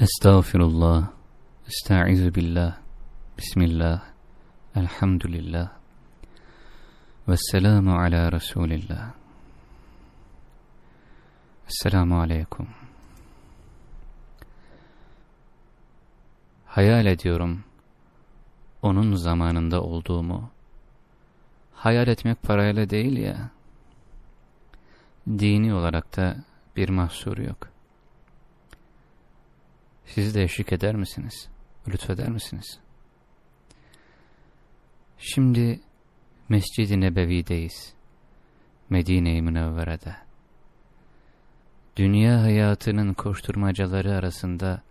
Estağfirullah, estaizu billah, bismillah, elhamdülillah, vesselamu ala Resulillah. Esselamu aleyküm. Hayal ediyorum, onun zamanında olduğumu. Hayal etmek parayla değil ya, dini olarak da bir mahsur yok. Siz de eşlik eder misiniz? Lütfeder misiniz? Şimdi Mescid-i Nebevi'deyiz. Medine-i Münevvere'de. Dünya hayatının koşturmacaları arasında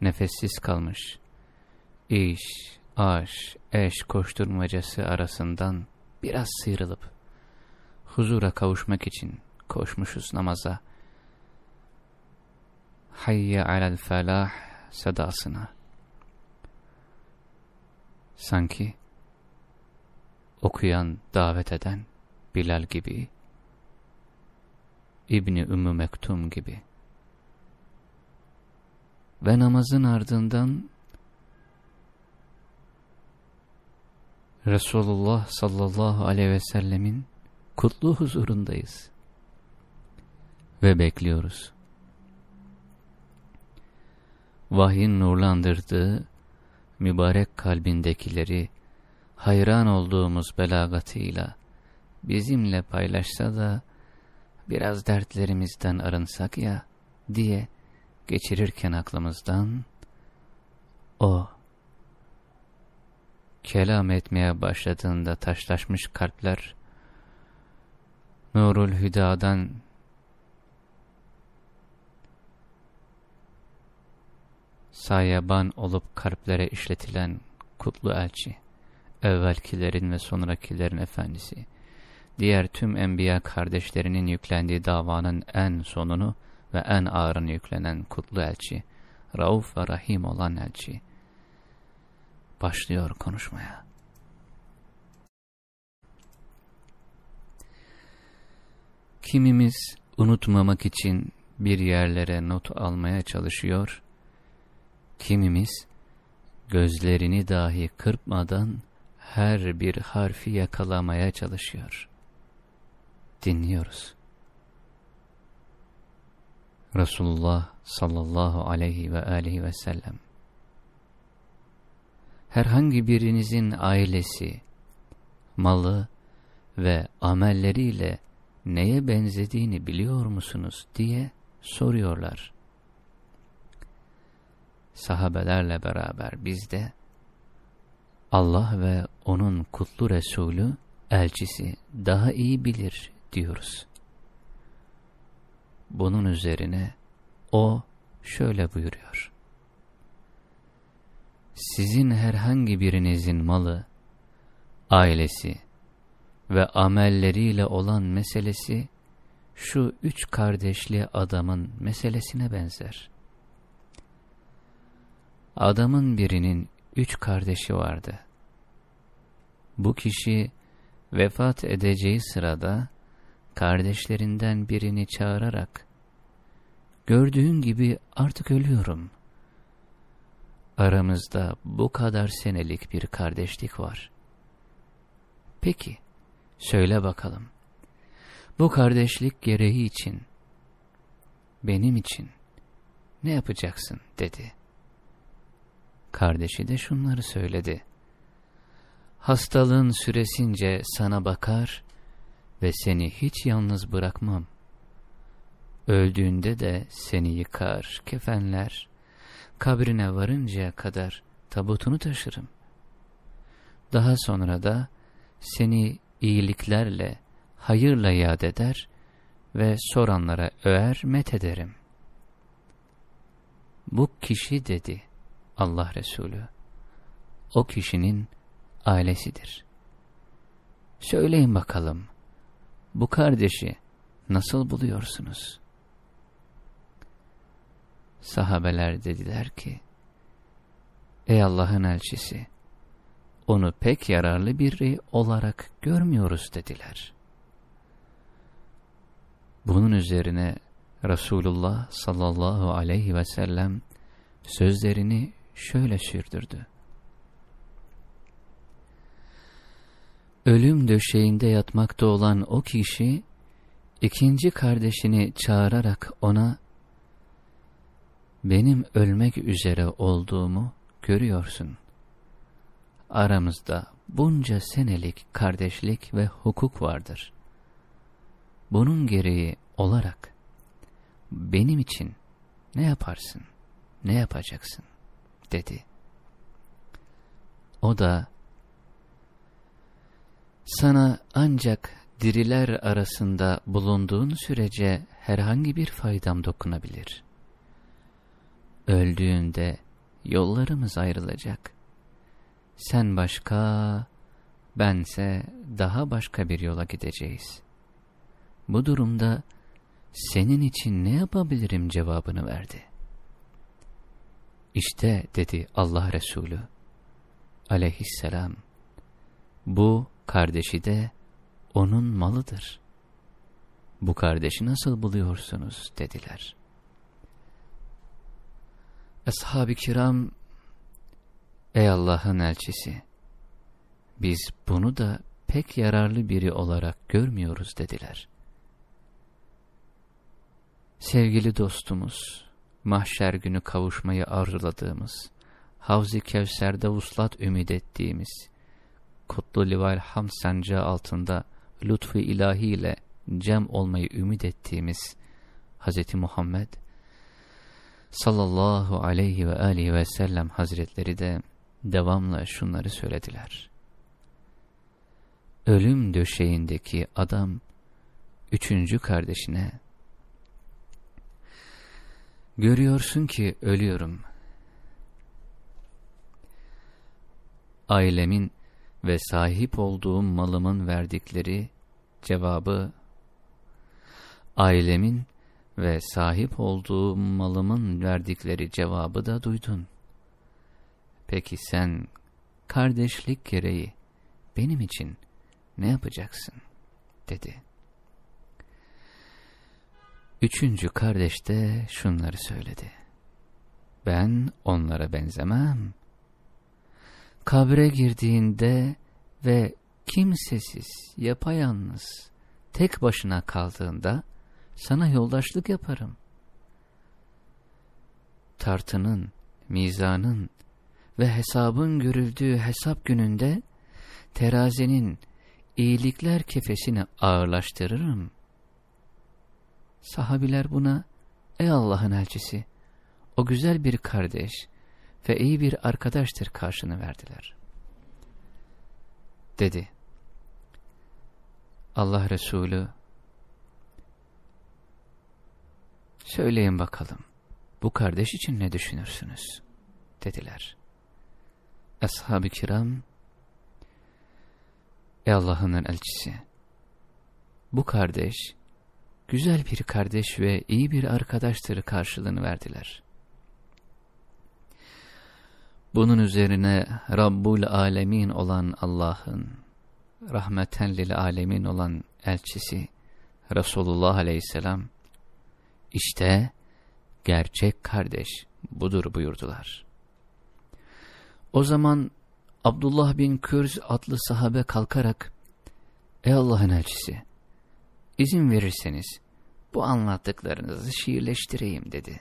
nefessiz kalmış. İş, aş, eş koşturmacası arasından biraz sıyrılıp huzura kavuşmak için koşmuşuz namaza. Hayye alel felah sedasına. Sanki okuyan, davet eden Bilal gibi, İbni Ümmü Mektum gibi. Ve namazın ardından Resulullah sallallahu aleyhi ve sellemin kutlu huzurundayız. Ve bekliyoruz vahyin nurlandırdığı mübarek kalbindekileri hayran olduğumuz belagatıyla bizimle paylaşsa da biraz dertlerimizden arınsak ya diye geçirirken aklımızdan o kelam etmeye başladığında taşlaşmış kalpler Nurul Hüda'dan sayaban olup kalplere işletilen kutlu elçi, evvelkilerin ve sonrakilerin efendisi, diğer tüm enbiya kardeşlerinin yüklendiği davanın en sonunu ve en ağırını yüklenen kutlu elçi, Rauf ve Rahim olan elçi, başlıyor konuşmaya. Kimimiz unutmamak için bir yerlere not almaya çalışıyor, Kimimiz gözlerini dahi kırpmadan her bir harfi yakalamaya çalışıyor. Dinliyoruz. Resulullah sallallahu aleyhi ve aleyhi ve sellem herhangi birinizin ailesi, malı ve amelleriyle neye benzediğini biliyor musunuz diye soruyorlar sahabelerle beraber biz de Allah ve onun kutlu Resulü, elçisi daha iyi bilir diyoruz. Bunun üzerine o şöyle buyuruyor. Sizin herhangi birinizin malı, ailesi ve amelleriyle olan meselesi şu üç kardeşli adamın meselesine benzer. Adamın birinin üç kardeşi vardı. Bu kişi vefat edeceği sırada kardeşlerinden birini çağırarak Gördüğün gibi artık ölüyorum. Aramızda bu kadar senelik bir kardeşlik var. Peki, söyle bakalım. Bu kardeşlik gereği için, benim için ne yapacaksın dedi. Kardeşi de şunları söyledi. Hastalığın süresince sana bakar ve seni hiç yalnız bırakmam. Öldüğünde de seni yıkar, kefenler, kabrine varıncaya kadar tabutunu taşırım. Daha sonra da seni iyiliklerle, hayırla yad eder ve soranlara öğer met ederim. Bu kişi dedi, Allah Resulü, o kişinin ailesidir. Söyleyin bakalım, bu kardeşi nasıl buluyorsunuz? Sahabeler dediler ki, Ey Allah'ın elçisi, onu pek yararlı biri olarak görmüyoruz dediler. Bunun üzerine Resulullah sallallahu aleyhi ve sellem sözlerini şöyle sürdürdü. Ölüm döşeğinde yatmakta olan o kişi, ikinci kardeşini çağırarak ona, benim ölmek üzere olduğumu görüyorsun. Aramızda bunca senelik kardeşlik ve hukuk vardır. Bunun gereği olarak benim için ne yaparsın, ne yapacaksın dedi. O da sana ancak diriler arasında bulunduğun sürece herhangi bir faydam dokunabilir. Öldüğünde yollarımız ayrılacak. Sen başka, bense daha başka bir yola gideceğiz. Bu durumda senin için ne yapabilirim cevabını verdi. İşte dedi Allah Resulü aleyhisselam, bu kardeşi de onun malıdır. Bu kardeşi nasıl buluyorsunuz dediler. Ashab-ı kiram, ey Allah'ın elçisi, biz bunu da pek yararlı biri olarak görmüyoruz dediler. Sevgili dostumuz, mahşer günü kavuşmayı arzuladığımız, Havz-ı Kevser'de uslat ümit ettiğimiz, Kutlu Lival Ham sancağı altında lütfu ilahi ile cem olmayı ümit ettiğimiz Hz. Muhammed sallallahu aleyhi ve aleyhi ve sellem hazretleri de devamla şunları söylediler. Ölüm döşeğindeki adam üçüncü kardeşine Görüyorsun ki ölüyorum. Ailemin ve sahip olduğum malımın verdikleri cevabı, ailemin ve sahip olduğum malımın verdikleri cevabı da duydun. Peki sen kardeşlik gereği benim için ne yapacaksın? dedi. Üçüncü kardeş de şunları söyledi. Ben onlara benzemem. Kabre girdiğinde ve kimsesiz, yapayalnız, tek başına kaldığında sana yoldaşlık yaparım. Tartının, mizanın ve hesabın görüldüğü hesap gününde terazinin iyilikler kefesini ağırlaştırırım. Sahabiler buna, ey Allah'ın elçisi, o güzel bir kardeş ve iyi bir arkadaştır karşını verdiler. Dedi. Allah Resulü, söyleyin bakalım, bu kardeş için ne düşünürsünüz? Dediler. Ashab-ı kiram, ey Allah'ın elçisi, bu kardeş, güzel bir kardeş ve iyi bir arkadaştır karşılığını verdiler. Bunun üzerine Rabbul Alemin olan Allah'ın, rahmeten lil alemin olan elçisi Resulullah Aleyhisselam, işte gerçek kardeş budur buyurdular. O zaman Abdullah bin Kürz adlı sahabe kalkarak, Ey Allah'ın elçisi, izin verirseniz bu anlattıklarınızı şiirleştireyim dedi.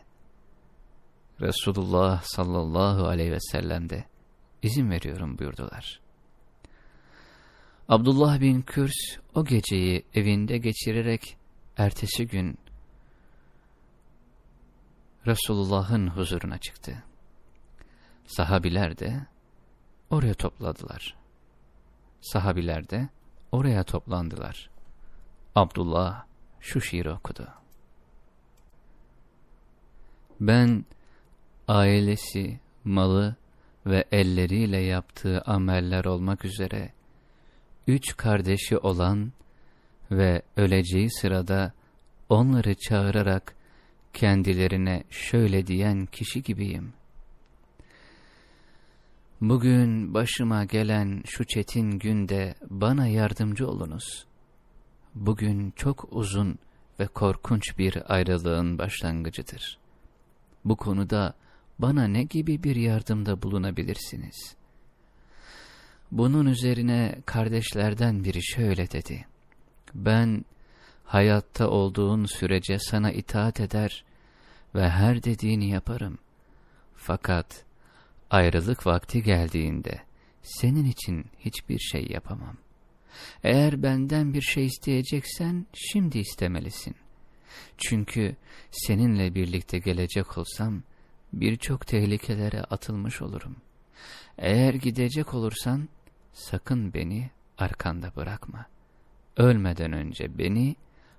Resulullah sallallahu aleyhi ve sellem de izin veriyorum buyurdular. Abdullah bin Kürs o geceyi evinde geçirerek ertesi gün Resulullah'ın huzuruna çıktı. Sahabiler de oraya topladılar. Sahabiler de oraya toplandılar. Abdullah şu şiiri okudu. Ben ailesi, malı ve elleriyle yaptığı ameller olmak üzere üç kardeşi olan ve öleceği sırada onları çağırarak kendilerine şöyle diyen kişi gibiyim. Bugün başıma gelen şu çetin günde bana yardımcı olunuz. Bugün çok uzun ve korkunç bir ayrılığın başlangıcıdır. Bu konuda bana ne gibi bir yardımda bulunabilirsiniz? Bunun üzerine kardeşlerden biri şöyle dedi. Ben hayatta olduğun sürece sana itaat eder ve her dediğini yaparım. Fakat ayrılık vakti geldiğinde senin için hiçbir şey yapamam. Eğer benden bir şey isteyeceksen şimdi istemelisin. Çünkü seninle birlikte gelecek olsam birçok tehlikelere atılmış olurum. Eğer gidecek olursan sakın beni arkanda bırakma. Ölmeden önce beni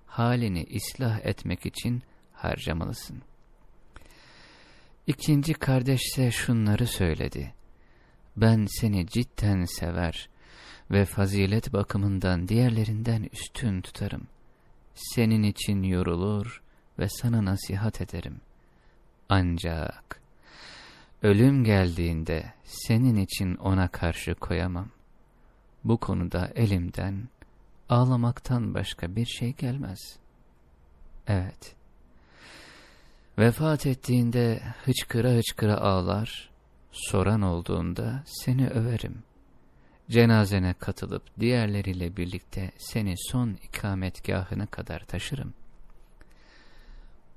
halini ıslah etmek için harcamalısın. İkinci kardeş ise şunları söyledi. Ben seni cidden sever ve fazilet bakımından diğerlerinden üstün tutarım. Senin için yorulur ve sana nasihat ederim. Ancak ölüm geldiğinde senin için ona karşı koyamam. Bu konuda elimden ağlamaktan başka bir şey gelmez. Evet. Vefat ettiğinde hıçkıra hıçkıra ağlar, soran olduğunda seni överim. Cenazene katılıp diğerleriyle birlikte seni son ikametgahına kadar taşırım.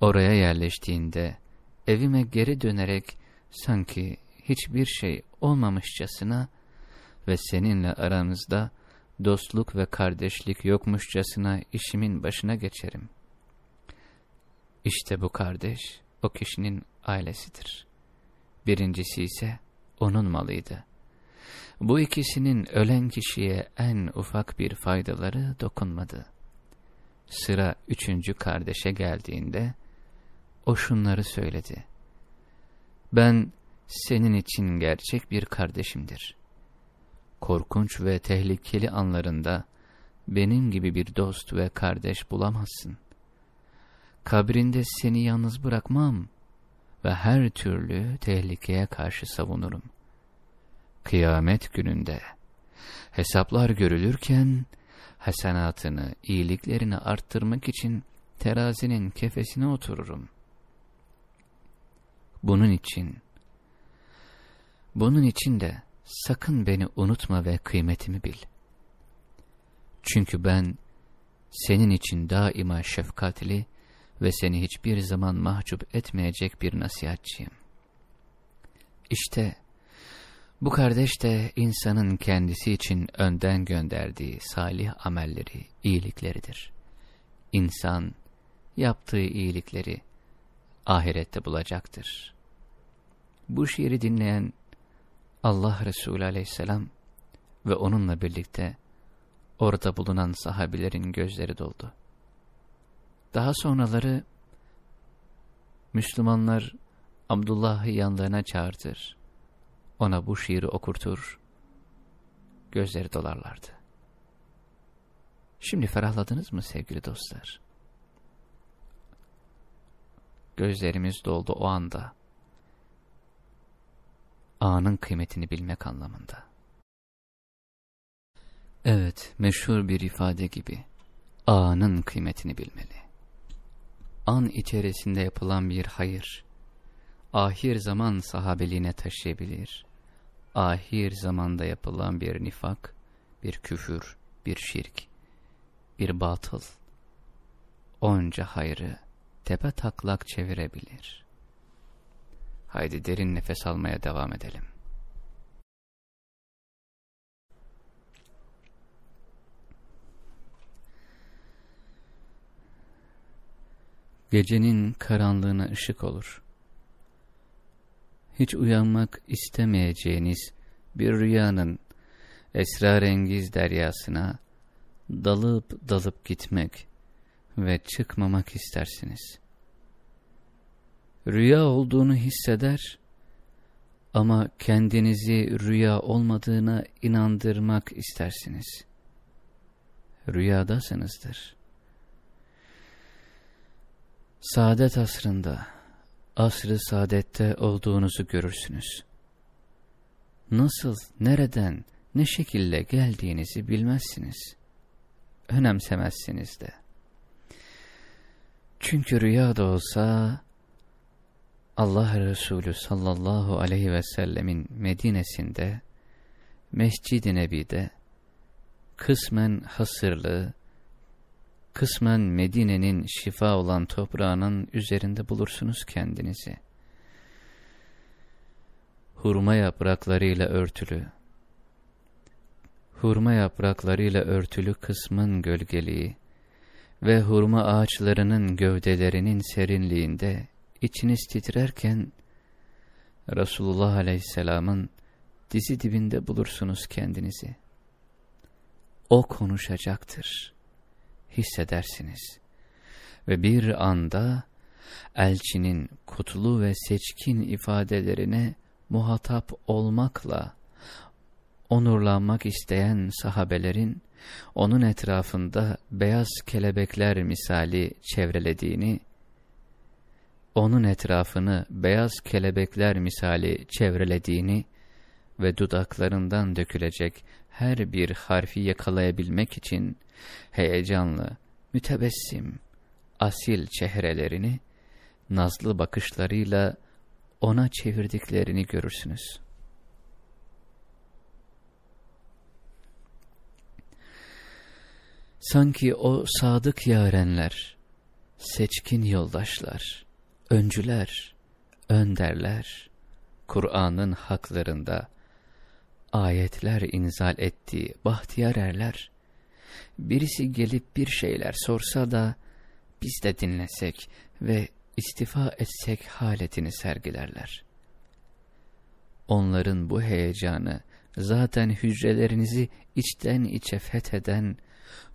Oraya yerleştiğinde evime geri dönerek sanki hiçbir şey olmamışçasına ve seninle aramızda dostluk ve kardeşlik yokmuşçasına işimin başına geçerim. İşte bu kardeş o kişinin ailesidir. Birincisi ise onun malıydı. Bu ikisinin ölen kişiye en ufak bir faydaları dokunmadı. Sıra üçüncü kardeşe geldiğinde o şunları söyledi. Ben senin için gerçek bir kardeşimdir. Korkunç ve tehlikeli anlarında benim gibi bir dost ve kardeş bulamazsın. Kabrinde seni yalnız bırakmam ve her türlü tehlikeye karşı savunurum. Kıyamet gününde hesaplar görülürken hasenatını, iyiliklerini arttırmak için terazinin kefesine otururum. Bunun için, bunun için de sakın beni unutma ve kıymetimi bil. Çünkü ben senin için daima şefkatli ve seni hiçbir zaman mahcup etmeyecek bir nasihatçıyım. İşte bu kardeş de insanın kendisi için önden gönderdiği salih amelleri, iyilikleridir. İnsan yaptığı iyilikleri ahirette bulacaktır. Bu şiiri dinleyen Allah Resulü aleyhisselam ve onunla birlikte orada bulunan sahabilerin gözleri doldu. Daha sonraları Müslümanlar Abdullah'ı yanlarına çağırtır, ona bu şiiri okurtur, gözleri dolarlardı. Şimdi ferahladınız mı sevgili dostlar? Gözlerimiz doldu o anda. Anın kıymetini bilmek anlamında. Evet, meşhur bir ifade gibi. Anın kıymetini bilmeli an içerisinde yapılan bir hayır, ahir zaman sahabeliğine taşıyabilir. Ahir zamanda yapılan bir nifak, bir küfür, bir şirk, bir batıl, onca hayrı tepe taklak çevirebilir. Haydi derin nefes almaya devam edelim. Gecenin karanlığına ışık olur. Hiç uyanmak istemeyeceğiniz bir rüyanın esrarengiz deryasına dalıp dalıp gitmek ve çıkmamak istersiniz. Rüya olduğunu hisseder ama kendinizi rüya olmadığına inandırmak istersiniz. Rüyadasınızdır. Saadet asrında, asrı saadette olduğunuzu görürsünüz. Nasıl, nereden, ne şekilde geldiğinizi bilmezsiniz. Önemsemezsiniz de. Çünkü rüya da olsa, Allah Resulü sallallahu aleyhi ve sellemin Medine'sinde, Mescid-i Nebi'de, kısmen hasırlı, kısmen Medine'nin şifa olan toprağının üzerinde bulursunuz kendinizi. Hurma yapraklarıyla örtülü, hurma yapraklarıyla örtülü kısmın gölgeliği ve hurma ağaçlarının gövdelerinin serinliğinde içiniz titrerken Resulullah Aleyhisselam'ın dizi dibinde bulursunuz kendinizi. O konuşacaktır. Hissedersiniz. Ve bir anda elçinin kutlu ve seçkin ifadelerine muhatap olmakla onurlanmak isteyen sahabelerin onun etrafında beyaz kelebekler misali çevrelediğini, onun etrafını beyaz kelebekler misali çevrelediğini ve dudaklarından dökülecek her bir harfi yakalayabilmek için heyecanlı, mütebessim, asil çehrelerini nazlı bakışlarıyla ona çevirdiklerini görürsünüz. Sanki o sadık yarenler, seçkin yoldaşlar, öncüler, önderler, Kur'an'ın haklarında ayetler inzal ettiği bahtiyar erler, birisi gelip bir şeyler sorsa da biz de dinlesek ve istifa etsek haletini sergilerler. Onların bu heyecanı zaten hücrelerinizi içten içe fetheden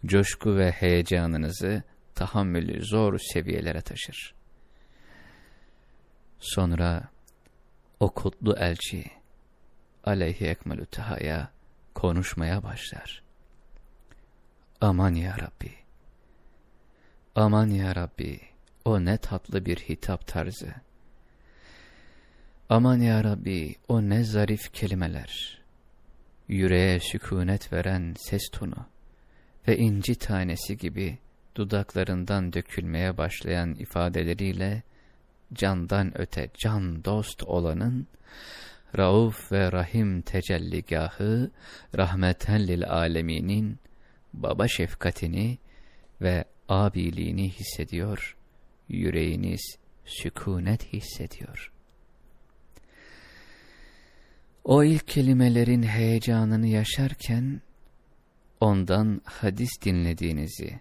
coşku ve heyecanınızı tahammülü zor seviyelere taşır. Sonra o kutlu elçi aleyhi ekmelü tehaya konuşmaya başlar. Aman ya Rabbi, aman ya Rabbi, o ne tatlı bir hitap tarzı. Aman ya Rabbi, o ne zarif kelimeler. Yüreğe sükunet veren ses tonu ve inci tanesi gibi dudaklarından dökülmeye başlayan ifadeleriyle candan öte can dost olanın Rauf ve Rahim tecelligahı rahmeten lil aleminin baba şefkatini ve abiliğini hissediyor, yüreğiniz sükunet hissediyor. O ilk kelimelerin heyecanını yaşarken, ondan hadis dinlediğinizi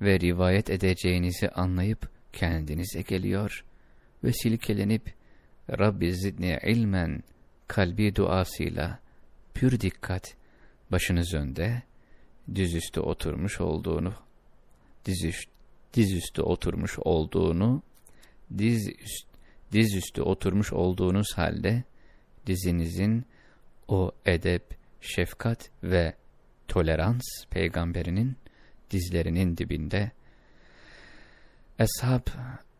ve rivayet edeceğinizi anlayıp kendinize geliyor ve silkelenip Rabbi zidni ilmen kalbi duasıyla pür dikkat başınız önde dizüstü oturmuş olduğunu dizüstü, dizüstü oturmuş olduğunu diz üst, dizüstü oturmuş olduğunuz halde dizinizin o edep, şefkat ve tolerans peygamberinin dizlerinin dibinde Eshab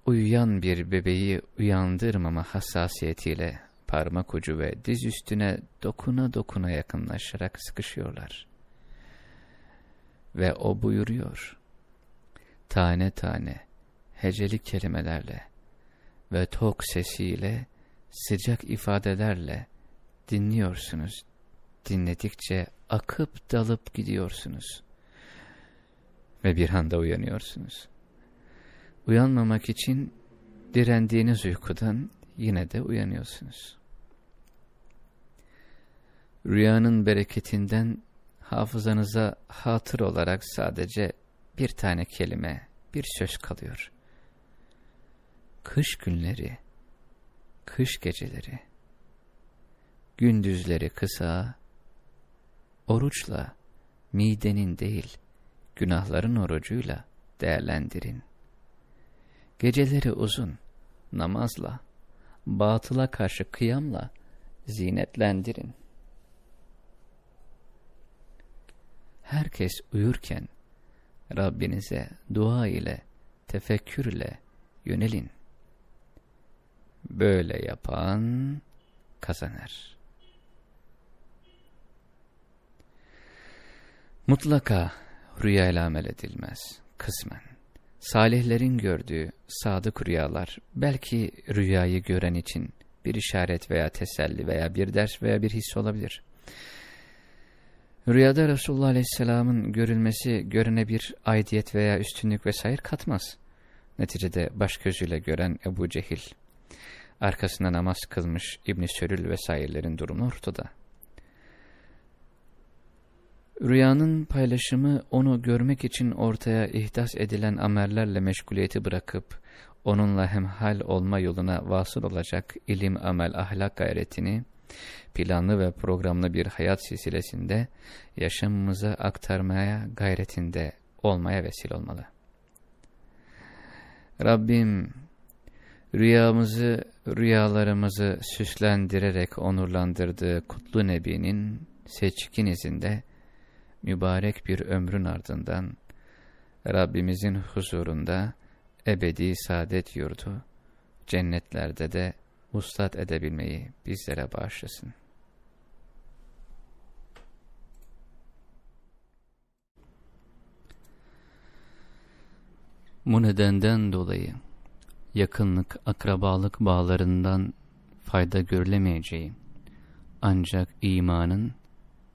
uyuyan bir bebeği uyandırmama hassasiyetiyle parmak ucu ve diz üstüne dokuna dokuna yakınlaşarak sıkışıyorlar. Ve o buyuruyor, tane tane, heceli kelimelerle ve tok sesiyle, sıcak ifadelerle dinliyorsunuz. Dinledikçe akıp dalıp gidiyorsunuz. Ve bir anda uyanıyorsunuz. Uyanmamak için direndiğiniz uykudan yine de uyanıyorsunuz. Rüyanın bereketinden hafızanıza hatır olarak sadece bir tane kelime, bir söz kalıyor. Kış günleri, kış geceleri, gündüzleri kısa, oruçla, midenin değil, günahların orucuyla değerlendirin. Geceleri uzun, namazla, batıla karşı kıyamla zinetlendirin. Herkes uyurken Rabbinize dua ile, tefekkür ile yönelin. Böyle yapan kazanır. Mutlaka rüya ile amel edilmez, kısmen. Salihlerin gördüğü sadık rüyalar belki rüyayı gören için bir işaret veya teselli veya bir ders veya bir his olabilir. Rüyada Resulullah Aleyhisselam'ın görülmesi görene bir aidiyet veya üstünlük vesaire katmaz. Neticede baş gözüyle gören Ebu Cehil, arkasında namaz kılmış İbn-i Sörül vesairelerin durumu ortada. Rüyanın paylaşımı onu görmek için ortaya ihdas edilen amellerle meşguliyeti bırakıp onunla hemhal olma yoluna vasıl olacak ilim, amel, ahlak gayretini planlı ve programlı bir hayat silsilesinde yaşamımıza aktarmaya gayretinde olmaya vesile olmalı. Rabbim rüyamızı, rüyalarımızı süslendirerek onurlandırdığı kutlu Nebi'nin seçkin izinde mübarek bir ömrün ardından Rabbimizin huzurunda ebedi saadet yurdu, cennetlerde de uslat edebilmeyi bizlere bağışlasın. Bu nedenden dolayı yakınlık, akrabalık bağlarından fayda görülemeyeceği, ancak imanın,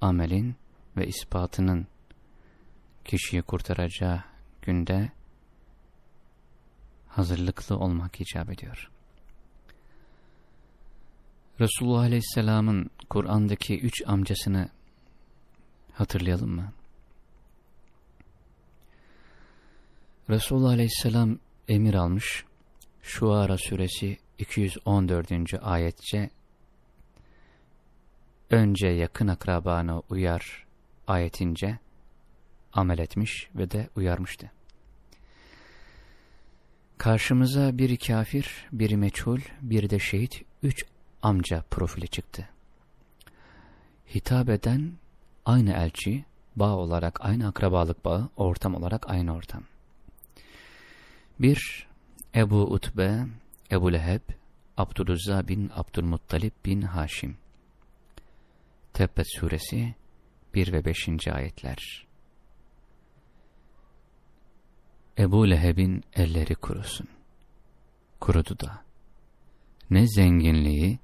amelin ve ispatının kişiyi kurtaracağı günde hazırlıklı olmak icap ediyor. Resulullah Aleyhisselam'ın Kur'an'daki üç amcasını hatırlayalım mı? Resulullah Aleyhisselam emir almış, Şuara suresi 214. ayetçe önce yakın akrabana uyar ayetince amel etmiş ve de uyarmıştı. Karşımıza bir kafir, biri meçhul, bir de şehit, üç amca profili çıktı. Hitap eden aynı elçi, bağ olarak aynı akrabalık bağı, ortam olarak aynı ortam. Bir, Ebu Utbe, Ebu Leheb, Abdülüzza bin Abdülmuttalip bin Haşim. Tebbet suresi 1 ve 5. ayetler. Ebu Leheb'in elleri kurusun. Kurudu da. Ne zenginliği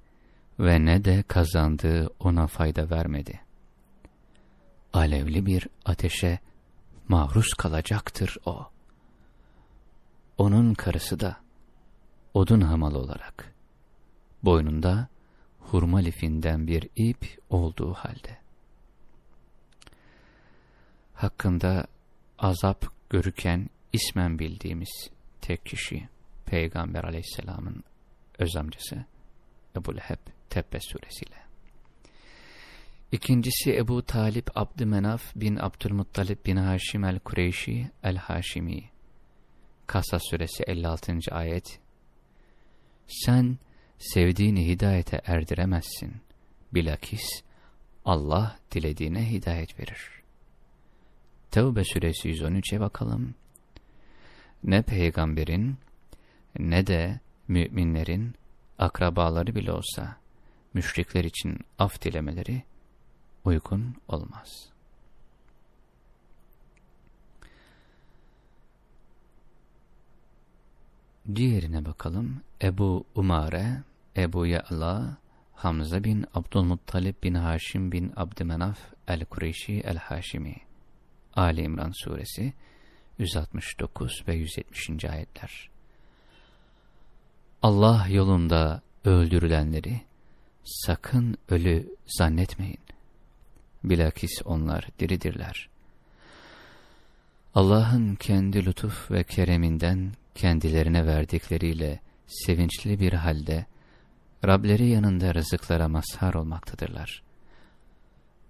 ve ne de kazandığı ona fayda vermedi. Alevli bir ateşe maruz kalacaktır o. Onun karısı da odun hamalı olarak boynunda hurma lifinden bir ip olduğu halde. Hakkında azap görürken ismen bildiğimiz tek kişi Peygamber aleyhisselamın öz amcası Ebu Leheb Tebbet suresiyle. İkincisi Ebu Talip Abdümenaf bin Abdülmuttalip bin Haşim el-Kureyşi el-Haşimi. Kasa suresi 56. ayet. Sen sevdiğini hidayete erdiremezsin. Bilakis Allah dilediğine hidayet verir. Tevbe suresi 113'e bakalım. Ne peygamberin ne de müminlerin akrabaları bile olsa müşrikler için af dilemeleri uygun olmaz. Diğerine bakalım. Ebu Umare, Ebu Ya'la, Hamza bin Abdülmuttalib bin Haşim bin Abdümenaf el-Kureyşi el-Haşimi. Ali İmran suresi 169 ve 170. ayetler. Allah yolunda öldürülenleri sakın ölü zannetmeyin. Bilakis onlar diridirler. Allah'ın kendi lütuf ve kereminden kendilerine verdikleriyle sevinçli bir halde Rableri yanında rızıklara mazhar olmaktadırlar.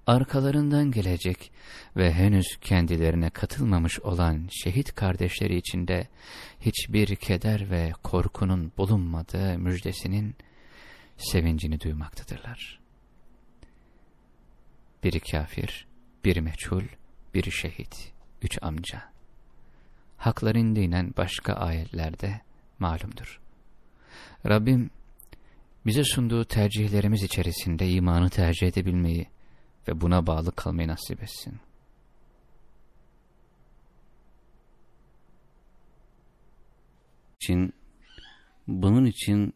Arkalarından gelecek ve henüz kendilerine katılmamış olan şehit kardeşleri içinde hiçbir keder ve korkunun bulunmadığı müjdesinin sevincini duymaktadırlar. Biri kafir, biri meçhul, biri şehit, üç amca. Hakların dinen başka ayetlerde malumdur. Rabbim bize sunduğu tercihlerimiz içerisinde imanı tercih edebilmeyi ve buna bağlı kalmayı nasip etsin. için, bunun için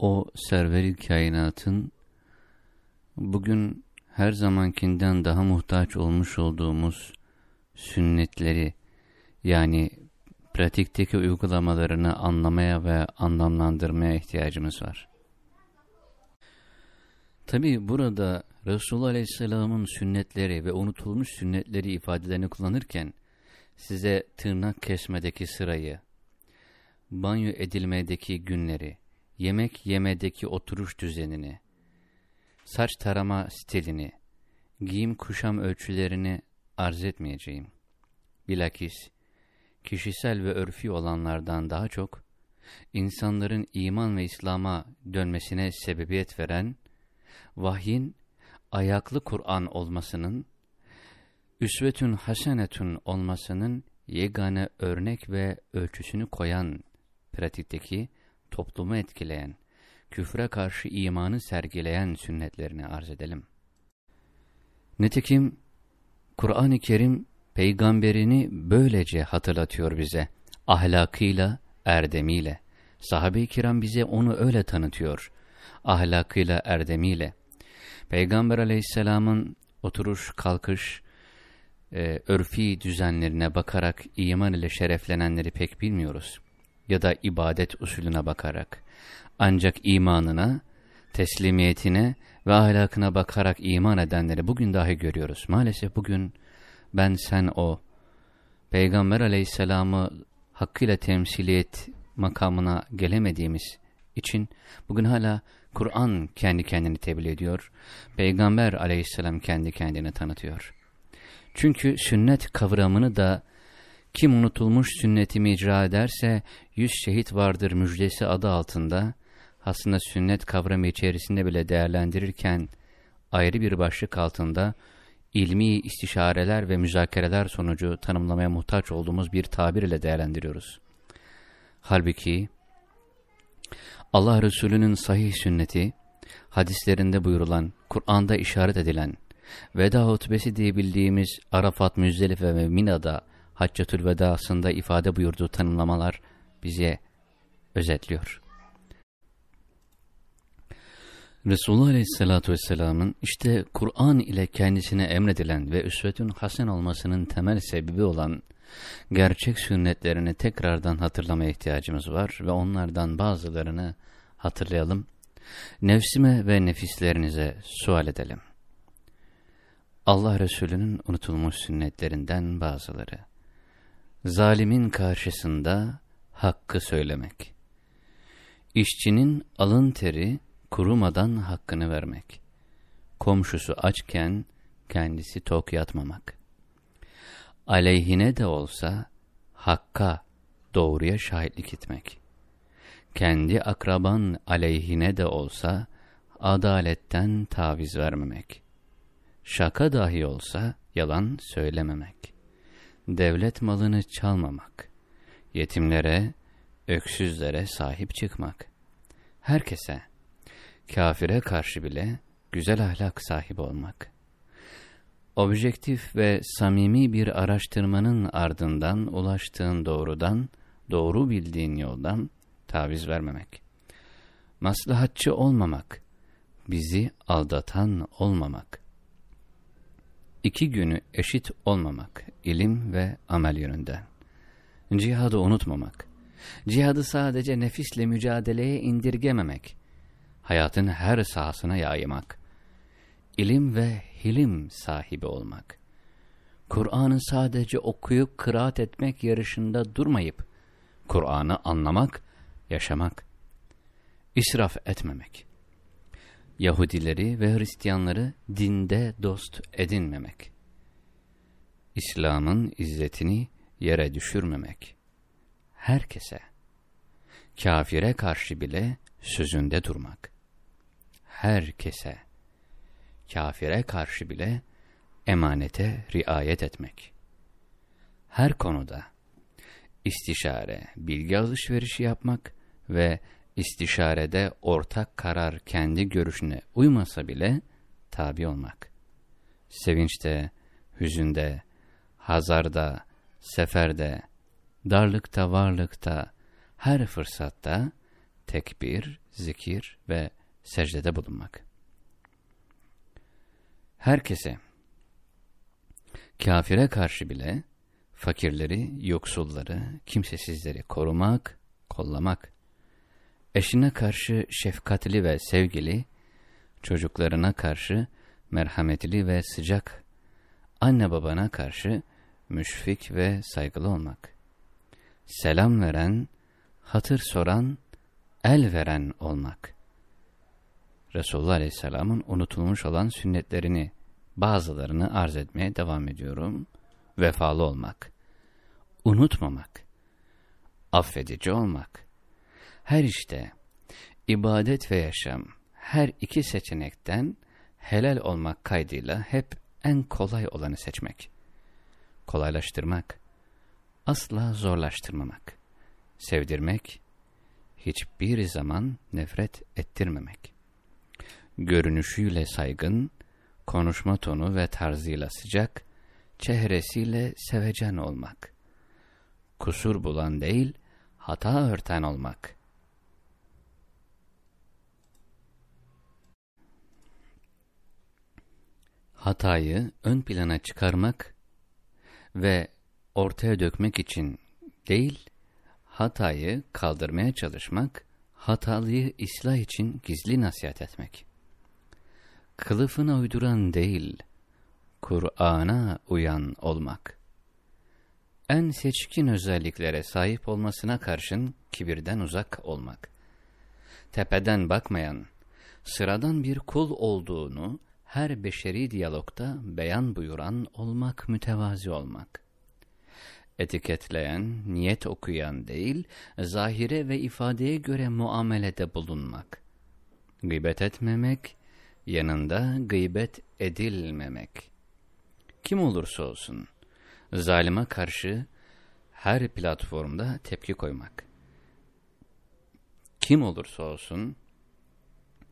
o serveri kainatın bugün her zamankinden daha muhtaç olmuş olduğumuz sünnetleri yani pratikteki uygulamalarını anlamaya ve anlamlandırmaya ihtiyacımız var. Tabi burada Resulullah Aleyhisselam'ın sünnetleri ve unutulmuş sünnetleri ifadelerini kullanırken size tırnak kesmedeki sırayı, banyo edilmedeki günleri, yemek yemedeki oturuş düzenini, saç tarama stilini, giyim kuşam ölçülerini arz etmeyeceğim. Bilakis kişisel ve örfi olanlardan daha çok, insanların iman ve İslam'a dönmesine sebebiyet veren, vahyin ayaklı Kur'an olmasının, üsvetün hasenetün olmasının yegane örnek ve ölçüsünü koyan, pratikteki, toplumu etkileyen, küfre karşı imanı sergileyen sünnetlerini arz edelim. Nitekim, Kur'an-ı Kerim, peygamberini böylece hatırlatıyor bize, ahlakıyla, erdemiyle. Sahabe-i kiram bize onu öyle tanıtıyor, ahlakıyla, erdemiyle. Peygamber aleyhisselamın oturuş, kalkış, e, örfi düzenlerine bakarak iman ile şereflenenleri pek bilmiyoruz. Ya da ibadet usulüne bakarak. Ancak imanına, teslimiyetine ve ahlakına bakarak iman edenleri bugün dahi görüyoruz. Maalesef bugün ben sen o, Peygamber aleyhisselamı hakkıyla temsiliyet makamına gelemediğimiz için bugün hala Kur'an kendi kendini tebliğ ediyor. Peygamber aleyhisselam kendi kendini tanıtıyor. Çünkü sünnet kavramını da kim unutulmuş sünnetimi icra ederse yüz şehit vardır müjdesi adı altında aslında sünnet kavramı içerisinde bile değerlendirirken ayrı bir başlık altında ilmi istişareler ve müzakereler sonucu tanımlamaya muhtaç olduğumuz bir tabir ile değerlendiriyoruz. Halbuki Allah Resulü'nün sahih sünneti, hadislerinde buyurulan, Kur'an'da işaret edilen, veda hutbesi diye bildiğimiz Arafat, Müzdelife ve Mina'da Haccetül Veda'sında ifade buyurduğu tanımlamalar bize özetliyor. Resulullah Aleyhisselatü Vesselam'ın işte Kur'an ile kendisine emredilen ve üsvetün hasen olmasının temel sebebi olan gerçek sünnetlerini tekrardan hatırlamaya ihtiyacımız var ve onlardan bazılarını hatırlayalım. Nefsime ve nefislerinize sual edelim. Allah Resulü'nün unutulmuş sünnetlerinden bazıları. Zalimin karşısında hakkı söylemek. İşçinin alın teri kurumadan hakkını vermek. Komşusu açken kendisi tok yatmamak aleyhine de olsa hakka, doğruya şahitlik etmek. Kendi akraban aleyhine de olsa adaletten taviz vermemek. Şaka dahi olsa yalan söylememek. Devlet malını çalmamak. Yetimlere, öksüzlere sahip çıkmak. Herkese, kafire karşı bile güzel ahlak sahibi olmak objektif ve samimi bir araştırmanın ardından ulaştığın doğrudan, doğru bildiğin yoldan taviz vermemek. Maslahatçı olmamak, bizi aldatan olmamak. İki günü eşit olmamak, ilim ve amel yönünden. Cihadı unutmamak, cihadı sadece nefisle mücadeleye indirgememek, hayatın her sahasına yaymak, ilim ve hilim sahibi olmak. Kur'an'ı sadece okuyup kıraat etmek yarışında durmayıp, Kur'an'ı anlamak, yaşamak, israf etmemek. Yahudileri ve Hristiyanları dinde dost edinmemek. İslam'ın izzetini yere düşürmemek. Herkese, kafire karşı bile sözünde durmak. Herkese, kafire karşı bile emanete riayet etmek. Her konuda istişare, bilgi alışverişi yapmak ve istişarede ortak karar kendi görüşüne uymasa bile tabi olmak. Sevinçte, hüzünde, hazarda, seferde, darlıkta, varlıkta, her fırsatta tekbir, zikir ve secdede bulunmak. Herkese, kafire karşı bile fakirleri, yoksulları, kimsesizleri korumak, kollamak, eşine karşı şefkatli ve sevgili, çocuklarına karşı merhametli ve sıcak, anne babana karşı müşfik ve saygılı olmak, selam veren, hatır soran, el veren olmak. Resulullah Aleyhisselam'ın unutulmuş olan sünnetlerini, bazılarını arz etmeye devam ediyorum. Vefalı olmak, unutmamak, affedici olmak, her işte, ibadet ve yaşam, her iki seçenekten helal olmak kaydıyla hep en kolay olanı seçmek. Kolaylaştırmak, asla zorlaştırmamak, sevdirmek, hiçbir zaman nefret ettirmemek. Görünüşüyle saygın, konuşma tonu ve tarzıyla sıcak, çehresiyle sevecen olmak. Kusur bulan değil, hata örten olmak. Hatayı ön plana çıkarmak ve ortaya dökmek için değil, hatayı kaldırmaya çalışmak, hatalıyı ıslah için gizli nasihat etmek. Kılıfına uyduran değil, Kur'an'a uyan olmak. En seçkin özelliklere sahip olmasına karşın kibirden uzak olmak. Tepeden bakmayan, sıradan bir kul olduğunu her beşeri diyalogda beyan buyuran olmak, mütevazi olmak etiketleyen, niyet okuyan değil, zahire ve ifadeye göre muamelede bulunmak. Gıybet etmemek, yanında gıybet edilmemek. Kim olursa olsun, zalime karşı her platformda tepki koymak. Kim olursa olsun,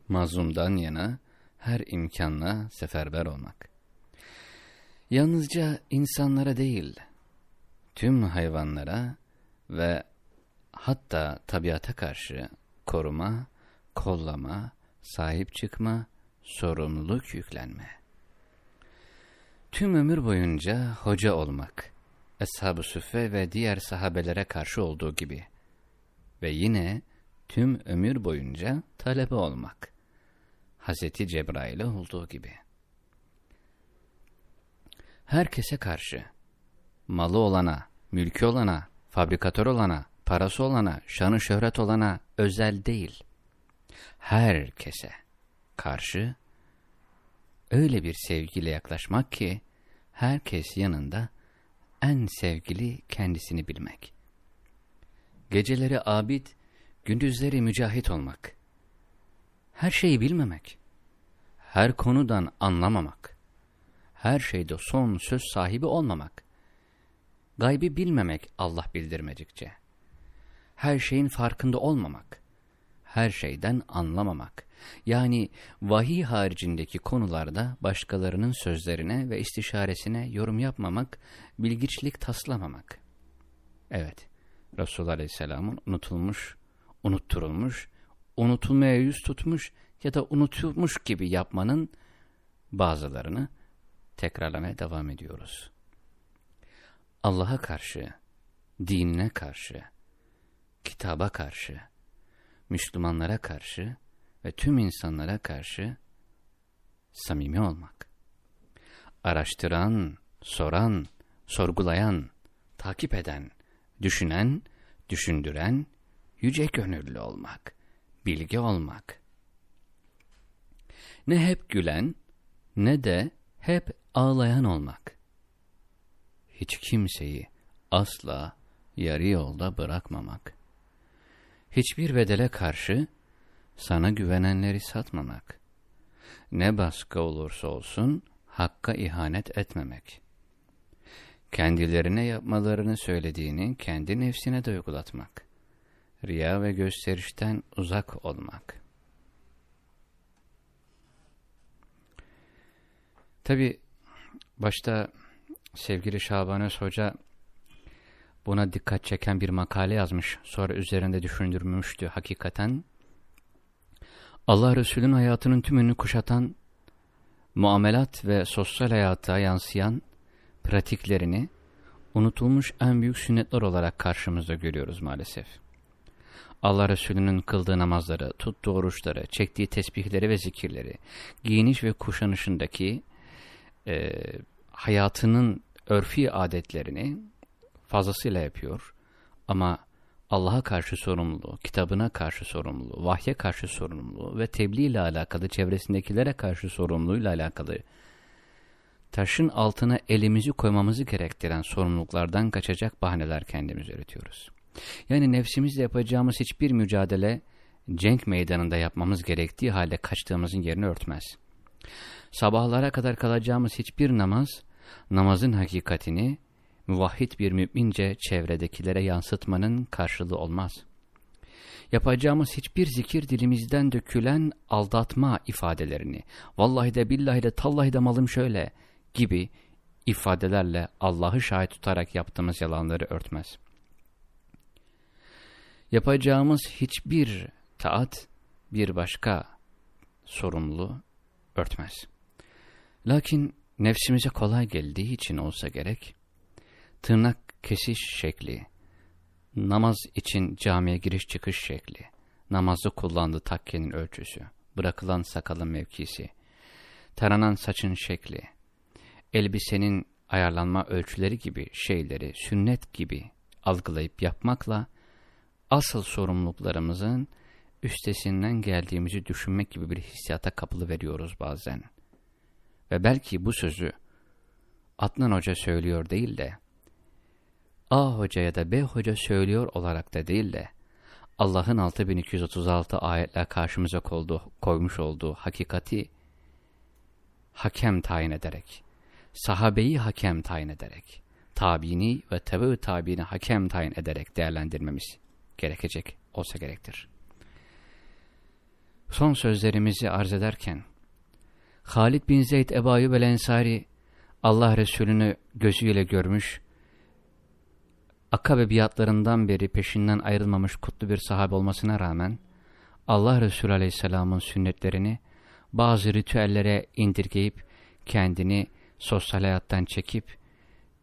mazlumdan yana her imkanla seferber olmak. Yalnızca insanlara değil, tüm hayvanlara ve hatta tabiata karşı koruma, kollama, sahip çıkma, sorumluluk yüklenme. Tüm ömür boyunca hoca olmak, Eshab-ı Süffe ve diğer sahabelere karşı olduğu gibi ve yine tüm ömür boyunca talebe olmak, Hazreti Cebrail'e olduğu gibi. Herkese karşı, malı olana, mülkü olana, fabrikatör olana, parası olana, şanı şöhret olana özel değil. Herkese karşı öyle bir sevgiyle yaklaşmak ki herkes yanında en sevgili kendisini bilmek. Geceleri abid, gündüzleri mücahit olmak. Her şeyi bilmemek. Her konudan anlamamak. Her şeyde son söz sahibi olmamak. Gaybi bilmemek Allah bildirmedikçe. Her şeyin farkında olmamak. Her şeyden anlamamak. Yani vahiy haricindeki konularda başkalarının sözlerine ve istişaresine yorum yapmamak, bilgiçlik taslamamak. Evet, Resulullah Aleyhisselam'ın unutulmuş, unutturulmuş, unutulmaya yüz tutmuş ya da unutulmuş gibi yapmanın bazılarını tekrarlamaya devam ediyoruz. Allah'a karşı, dinine karşı, kitaba karşı, Müslümanlara karşı ve tüm insanlara karşı samimi olmak. Araştıran, soran, sorgulayan, takip eden, düşünen, düşündüren, yüce gönüllü olmak, bilgi olmak. Ne hep gülen, ne de hep ağlayan olmak hiç kimseyi asla yarı yolda bırakmamak. Hiçbir bedele karşı sana güvenenleri satmamak. Ne baskı olursa olsun hakka ihanet etmemek. Kendilerine yapmalarını söylediğini kendi nefsine de uygulatmak. Riya ve gösterişten uzak olmak. Tabi başta sevgili Şabanes Hoca buna dikkat çeken bir makale yazmış. Sonra üzerinde düşündürmüştü hakikaten. Allah Resulü'nün hayatının tümünü kuşatan, muamelat ve sosyal hayata yansıyan pratiklerini unutulmuş en büyük sünnetler olarak karşımızda görüyoruz maalesef. Allah Resulü'nün kıldığı namazları, tuttuğu oruçları, çektiği tesbihleri ve zikirleri, giyiniş ve kuşanışındaki e, hayatının örfi adetlerini fazlasıyla yapıyor. Ama Allah'a karşı sorumluluğu, kitabına karşı sorumluluğu, vahye karşı sorumluluğu ve tebliğ ile alakalı, çevresindekilere karşı sorumluluğuyla alakalı taşın altına elimizi koymamızı gerektiren sorumluluklardan kaçacak bahaneler kendimiz üretiyoruz. Yani nefsimizle yapacağımız hiçbir mücadele cenk meydanında yapmamız gerektiği halde kaçtığımızın yerini örtmez. Sabahlara kadar kalacağımız hiçbir namaz, namazın hakikatini muvahhid bir mümince çevredekilere yansıtmanın karşılığı olmaz. Yapacağımız hiçbir zikir dilimizden dökülen aldatma ifadelerini, vallahi de billahi de tallahi de malım şöyle gibi ifadelerle Allah'ı şahit tutarak yaptığımız yalanları örtmez. Yapacağımız hiçbir taat bir başka sorumluluğu örtmez. Lakin nefsimize kolay geldiği için olsa gerek, tırnak kesiş şekli, namaz için camiye giriş çıkış şekli, namazda kullandığı takkenin ölçüsü, bırakılan sakalın mevkisi, taranan saçın şekli, elbisenin ayarlanma ölçüleri gibi şeyleri sünnet gibi algılayıp yapmakla, asıl sorumluluklarımızın üstesinden geldiğimizi düşünmek gibi bir hissiyata kapılı veriyoruz bazen. Ve belki bu sözü Adnan Hoca söylüyor değil de, A Hoca ya da B Hoca söylüyor olarak da değil de, Allah'ın 6236 ayetle karşımıza koymuş olduğu hakikati hakem tayin ederek, sahabeyi hakem tayin ederek, tabiini ve tebe tabiini hakem tayin ederek değerlendirmemiz gerekecek olsa gerektir. Son sözlerimizi arz ederken, Halid bin Zeyd Ebu Ayyub el-Ensari Allah Resulü'nü gözüyle görmüş, Akabe biatlarından beri peşinden ayrılmamış kutlu bir sahabe olmasına rağmen, Allah Resulü Aleyhisselam'ın sünnetlerini bazı ritüellere indirgeyip, kendini sosyal hayattan çekip,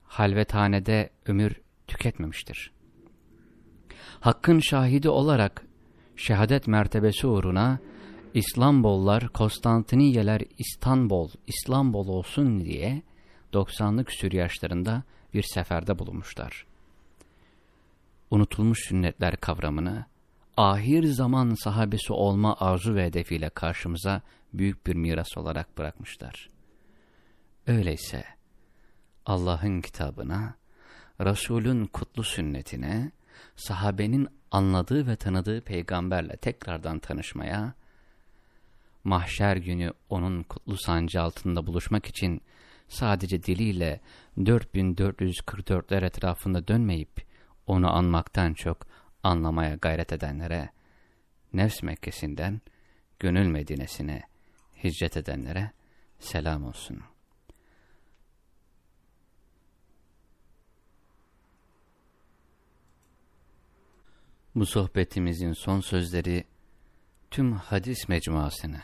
halvethanede ömür tüketmemiştir. Hakkın şahidi olarak şehadet mertebesi uğruna İslambollar, Konstantiniyeler İstanbul, İstanbul olsun diye 90'lık küsur bir seferde bulunmuşlar. Unutulmuş sünnetler kavramını, ahir zaman sahabesi olma arzu ve hedefiyle karşımıza büyük bir miras olarak bırakmışlar. Öyleyse Allah'ın kitabına, Resul'ün kutlu sünnetine, sahabenin anladığı ve tanıdığı peygamberle tekrardan tanışmaya, mahşer günü onun kutlu sancı altında buluşmak için sadece diliyle 4444'ler etrafında dönmeyip onu anmaktan çok anlamaya gayret edenlere, nefs Mekkesi'nden gönül Medine'sine hicret edenlere selam olsun. Bu sohbetimizin son sözleri tüm hadis mecmuasını,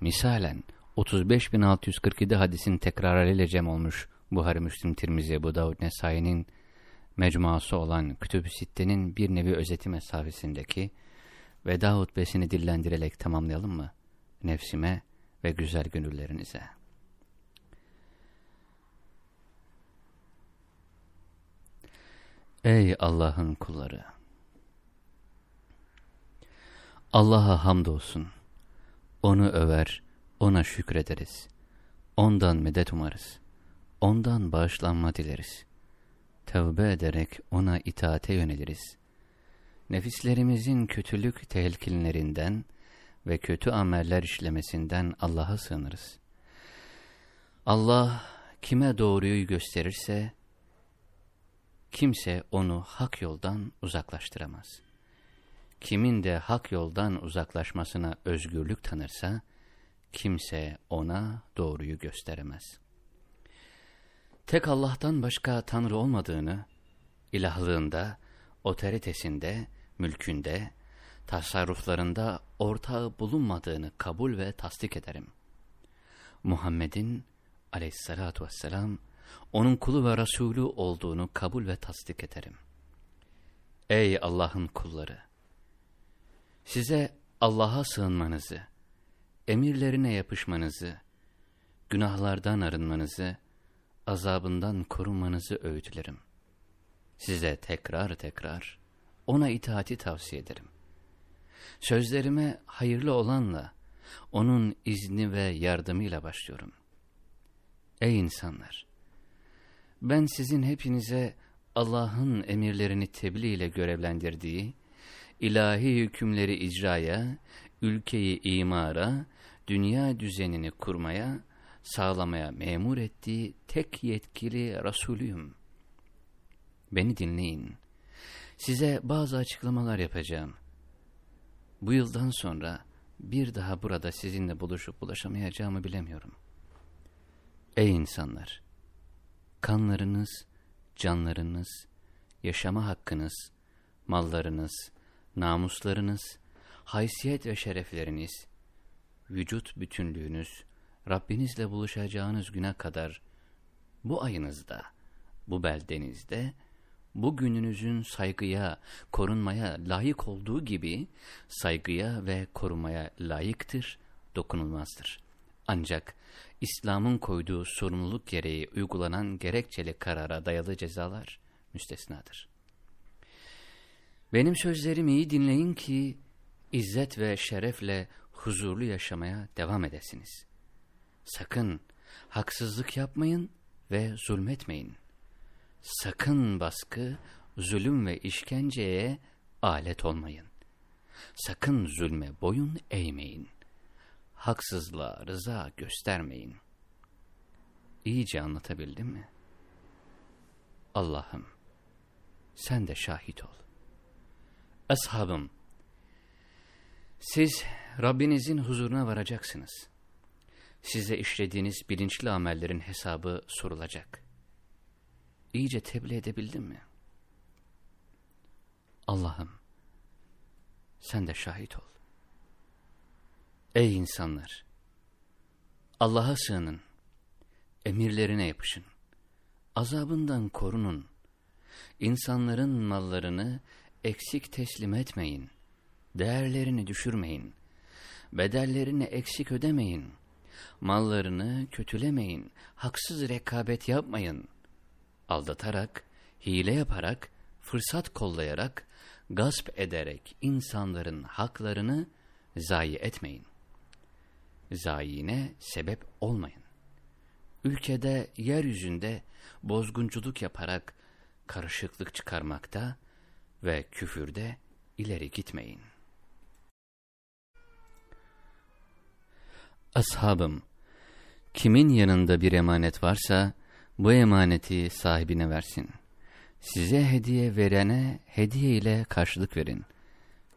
misalen 35.647 hadisin tekrarıyla cem olmuş Buhari, Müslim, Tirmizi, Ebu Davud, Nesai'nin mecmuası olan Kütüb-ü Sitte'nin bir nevi özeti mesafesindeki veda hutbesini dillendirerek tamamlayalım mı? Nefsime ve güzel gönüllerinize. Ey Allah'ın kulları! Allah'a hamdolsun. Onu över, ona şükrederiz. Ondan medet umarız. Ondan bağışlanma dileriz. Tevbe ederek ona itaate yöneliriz. Nefislerimizin kötülük tehlikillerinden ve kötü ameller işlemesinden Allah'a sığınırız. Allah kime doğruyu gösterirse, kimse onu hak yoldan uzaklaştıramaz.'' Kimin de hak yoldan uzaklaşmasına özgürlük tanırsa, kimse ona doğruyu gösteremez. Tek Allah'tan başka Tanrı olmadığını, ilahlığında, otoritesinde, mülkünde, tasarruflarında ortağı bulunmadığını kabul ve tasdik ederim. Muhammed'in aleyhissalatu vesselam onun kulu ve Resulü olduğunu kabul ve tasdik ederim. Ey Allah'ın kulları! Size Allah'a sığınmanızı, emirlerine yapışmanızı, günahlardan arınmanızı, azabından korunmanızı öğütlerim. Size tekrar tekrar ona itaati tavsiye ederim. Sözlerime hayırlı olanla, onun izni ve yardımıyla başlıyorum. Ey insanlar! Ben sizin hepinize Allah'ın emirlerini tebliğ ile görevlendirdiği, ilahi hükümleri icraya, ülkeyi imara, dünya düzenini kurmaya, sağlamaya memur ettiği tek yetkili Resulüyüm. Beni dinleyin. Size bazı açıklamalar yapacağım. Bu yıldan sonra bir daha burada sizinle buluşup bulaşamayacağımı bilemiyorum. Ey insanlar! Kanlarınız, canlarınız, yaşama hakkınız, mallarınız, namuslarınız, haysiyet ve şerefleriniz, vücut bütünlüğünüz, Rabbinizle buluşacağınız güne kadar bu ayınızda, bu beldenizde, bu gününüzün saygıya, korunmaya layık olduğu gibi saygıya ve korumaya layıktır, dokunulmazdır. Ancak İslam'ın koyduğu sorumluluk gereği uygulanan gerekçeli karara dayalı cezalar müstesnadır. Benim sözlerimi iyi dinleyin ki izzet ve şerefle huzurlu yaşamaya devam edesiniz. Sakın haksızlık yapmayın ve zulmetmeyin. Sakın baskı, zulüm ve işkenceye alet olmayın. Sakın zulme boyun eğmeyin. Haksızlığa rıza göstermeyin. İyice anlatabildim mi? Allah'ım, sen de şahit ol. Ashabım, siz Rabbinizin huzuruna varacaksınız. Size işlediğiniz bilinçli amellerin hesabı sorulacak. İyice tebliğ edebildim mi? Allah'ım, sen de şahit ol. Ey insanlar! Allah'a sığının, emirlerine yapışın, azabından korunun, insanların mallarını eksik teslim etmeyin, değerlerini düşürmeyin, bedellerini eksik ödemeyin, mallarını kötülemeyin, haksız rekabet yapmayın, aldatarak, hile yaparak, fırsat kollayarak, gasp ederek insanların haklarını zayi etmeyin. Zayine sebep olmayın. Ülkede, yeryüzünde bozgunculuk yaparak karışıklık çıkarmakta ve küfürde ileri gitmeyin. Ashabım, kimin yanında bir emanet varsa, bu emaneti sahibine versin. Size hediye verene hediye ile karşılık verin.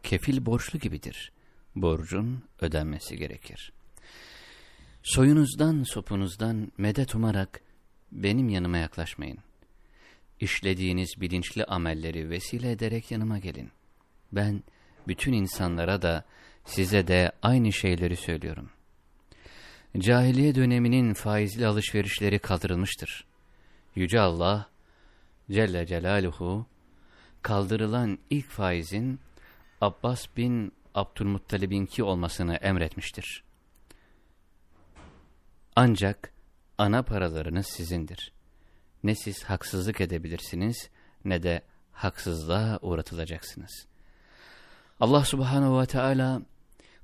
Kefil borçlu gibidir. Borcun ödenmesi gerekir. Soyunuzdan, sopunuzdan medet umarak benim yanıma yaklaşmayın. İşlediğiniz bilinçli amelleri vesile ederek yanıma gelin. Ben bütün insanlara da size de aynı şeyleri söylüyorum. Cahiliye döneminin faizli alışverişleri kaldırılmıştır. Yüce Allah Celle Celaluhu kaldırılan ilk faizin Abbas bin Abdülmuttalib'inki olmasını emretmiştir. Ancak ana paralarınız sizindir. Ne siz haksızlık edebilirsiniz ne de haksızlığa uğratılacaksınız. Allah subhanehu ve teala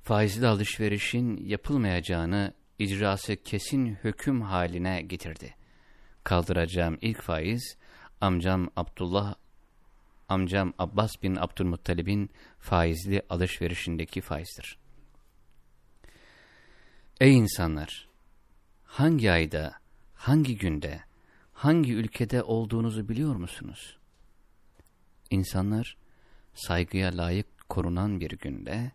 faizli alışverişin yapılmayacağını icrası kesin hüküm haline getirdi. Kaldıracağım ilk faiz amcam Abdullah amcam Abbas bin Abdülmuttalib'in faizli alışverişindeki faizdir. Ey insanlar! Hangi ayda, hangi günde, hangi ülkede olduğunuzu biliyor musunuz? İnsanlar saygıya layık korunan bir günde,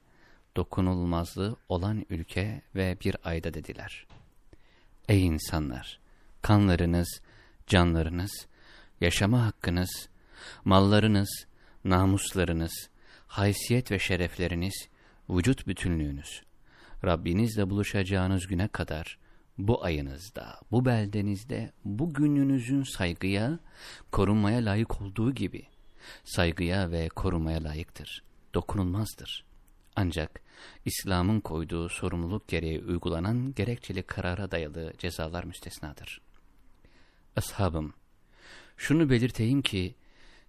dokunulmazlığı olan ülke ve bir ayda dediler. Ey insanlar! Kanlarınız, canlarınız, yaşama hakkınız, mallarınız, namuslarınız, haysiyet ve şerefleriniz, vücut bütünlüğünüz, Rabbinizle buluşacağınız güne kadar bu ayınızda, bu beldenizde, bu gününüzün saygıya, korunmaya layık olduğu gibi saygıya ve korumaya layıktır, dokunulmazdır. Ancak İslam'ın koyduğu sorumluluk gereği uygulanan gerekçeli karara dayalı cezalar müstesnadır. Ashabım, şunu belirteyim ki,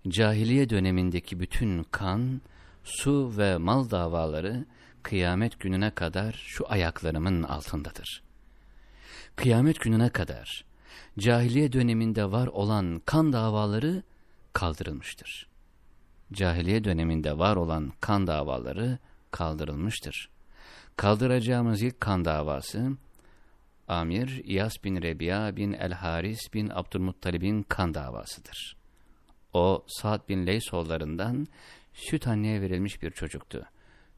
cahiliye dönemindeki bütün kan, su ve mal davaları kıyamet gününe kadar şu ayaklarımın altındadır. Kıyamet gününe kadar cahiliye döneminde var olan kan davaları kaldırılmıştır. Cahiliye döneminde var olan kan davaları kaldırılmıştır. Kaldıracağımız ilk kan davası, Amir İyas bin Rebiya bin El-Haris bin Abdülmuttalib'in kan davasıdır. O, Sa'd bin Leysoğullarından süt anneye verilmiş bir çocuktu.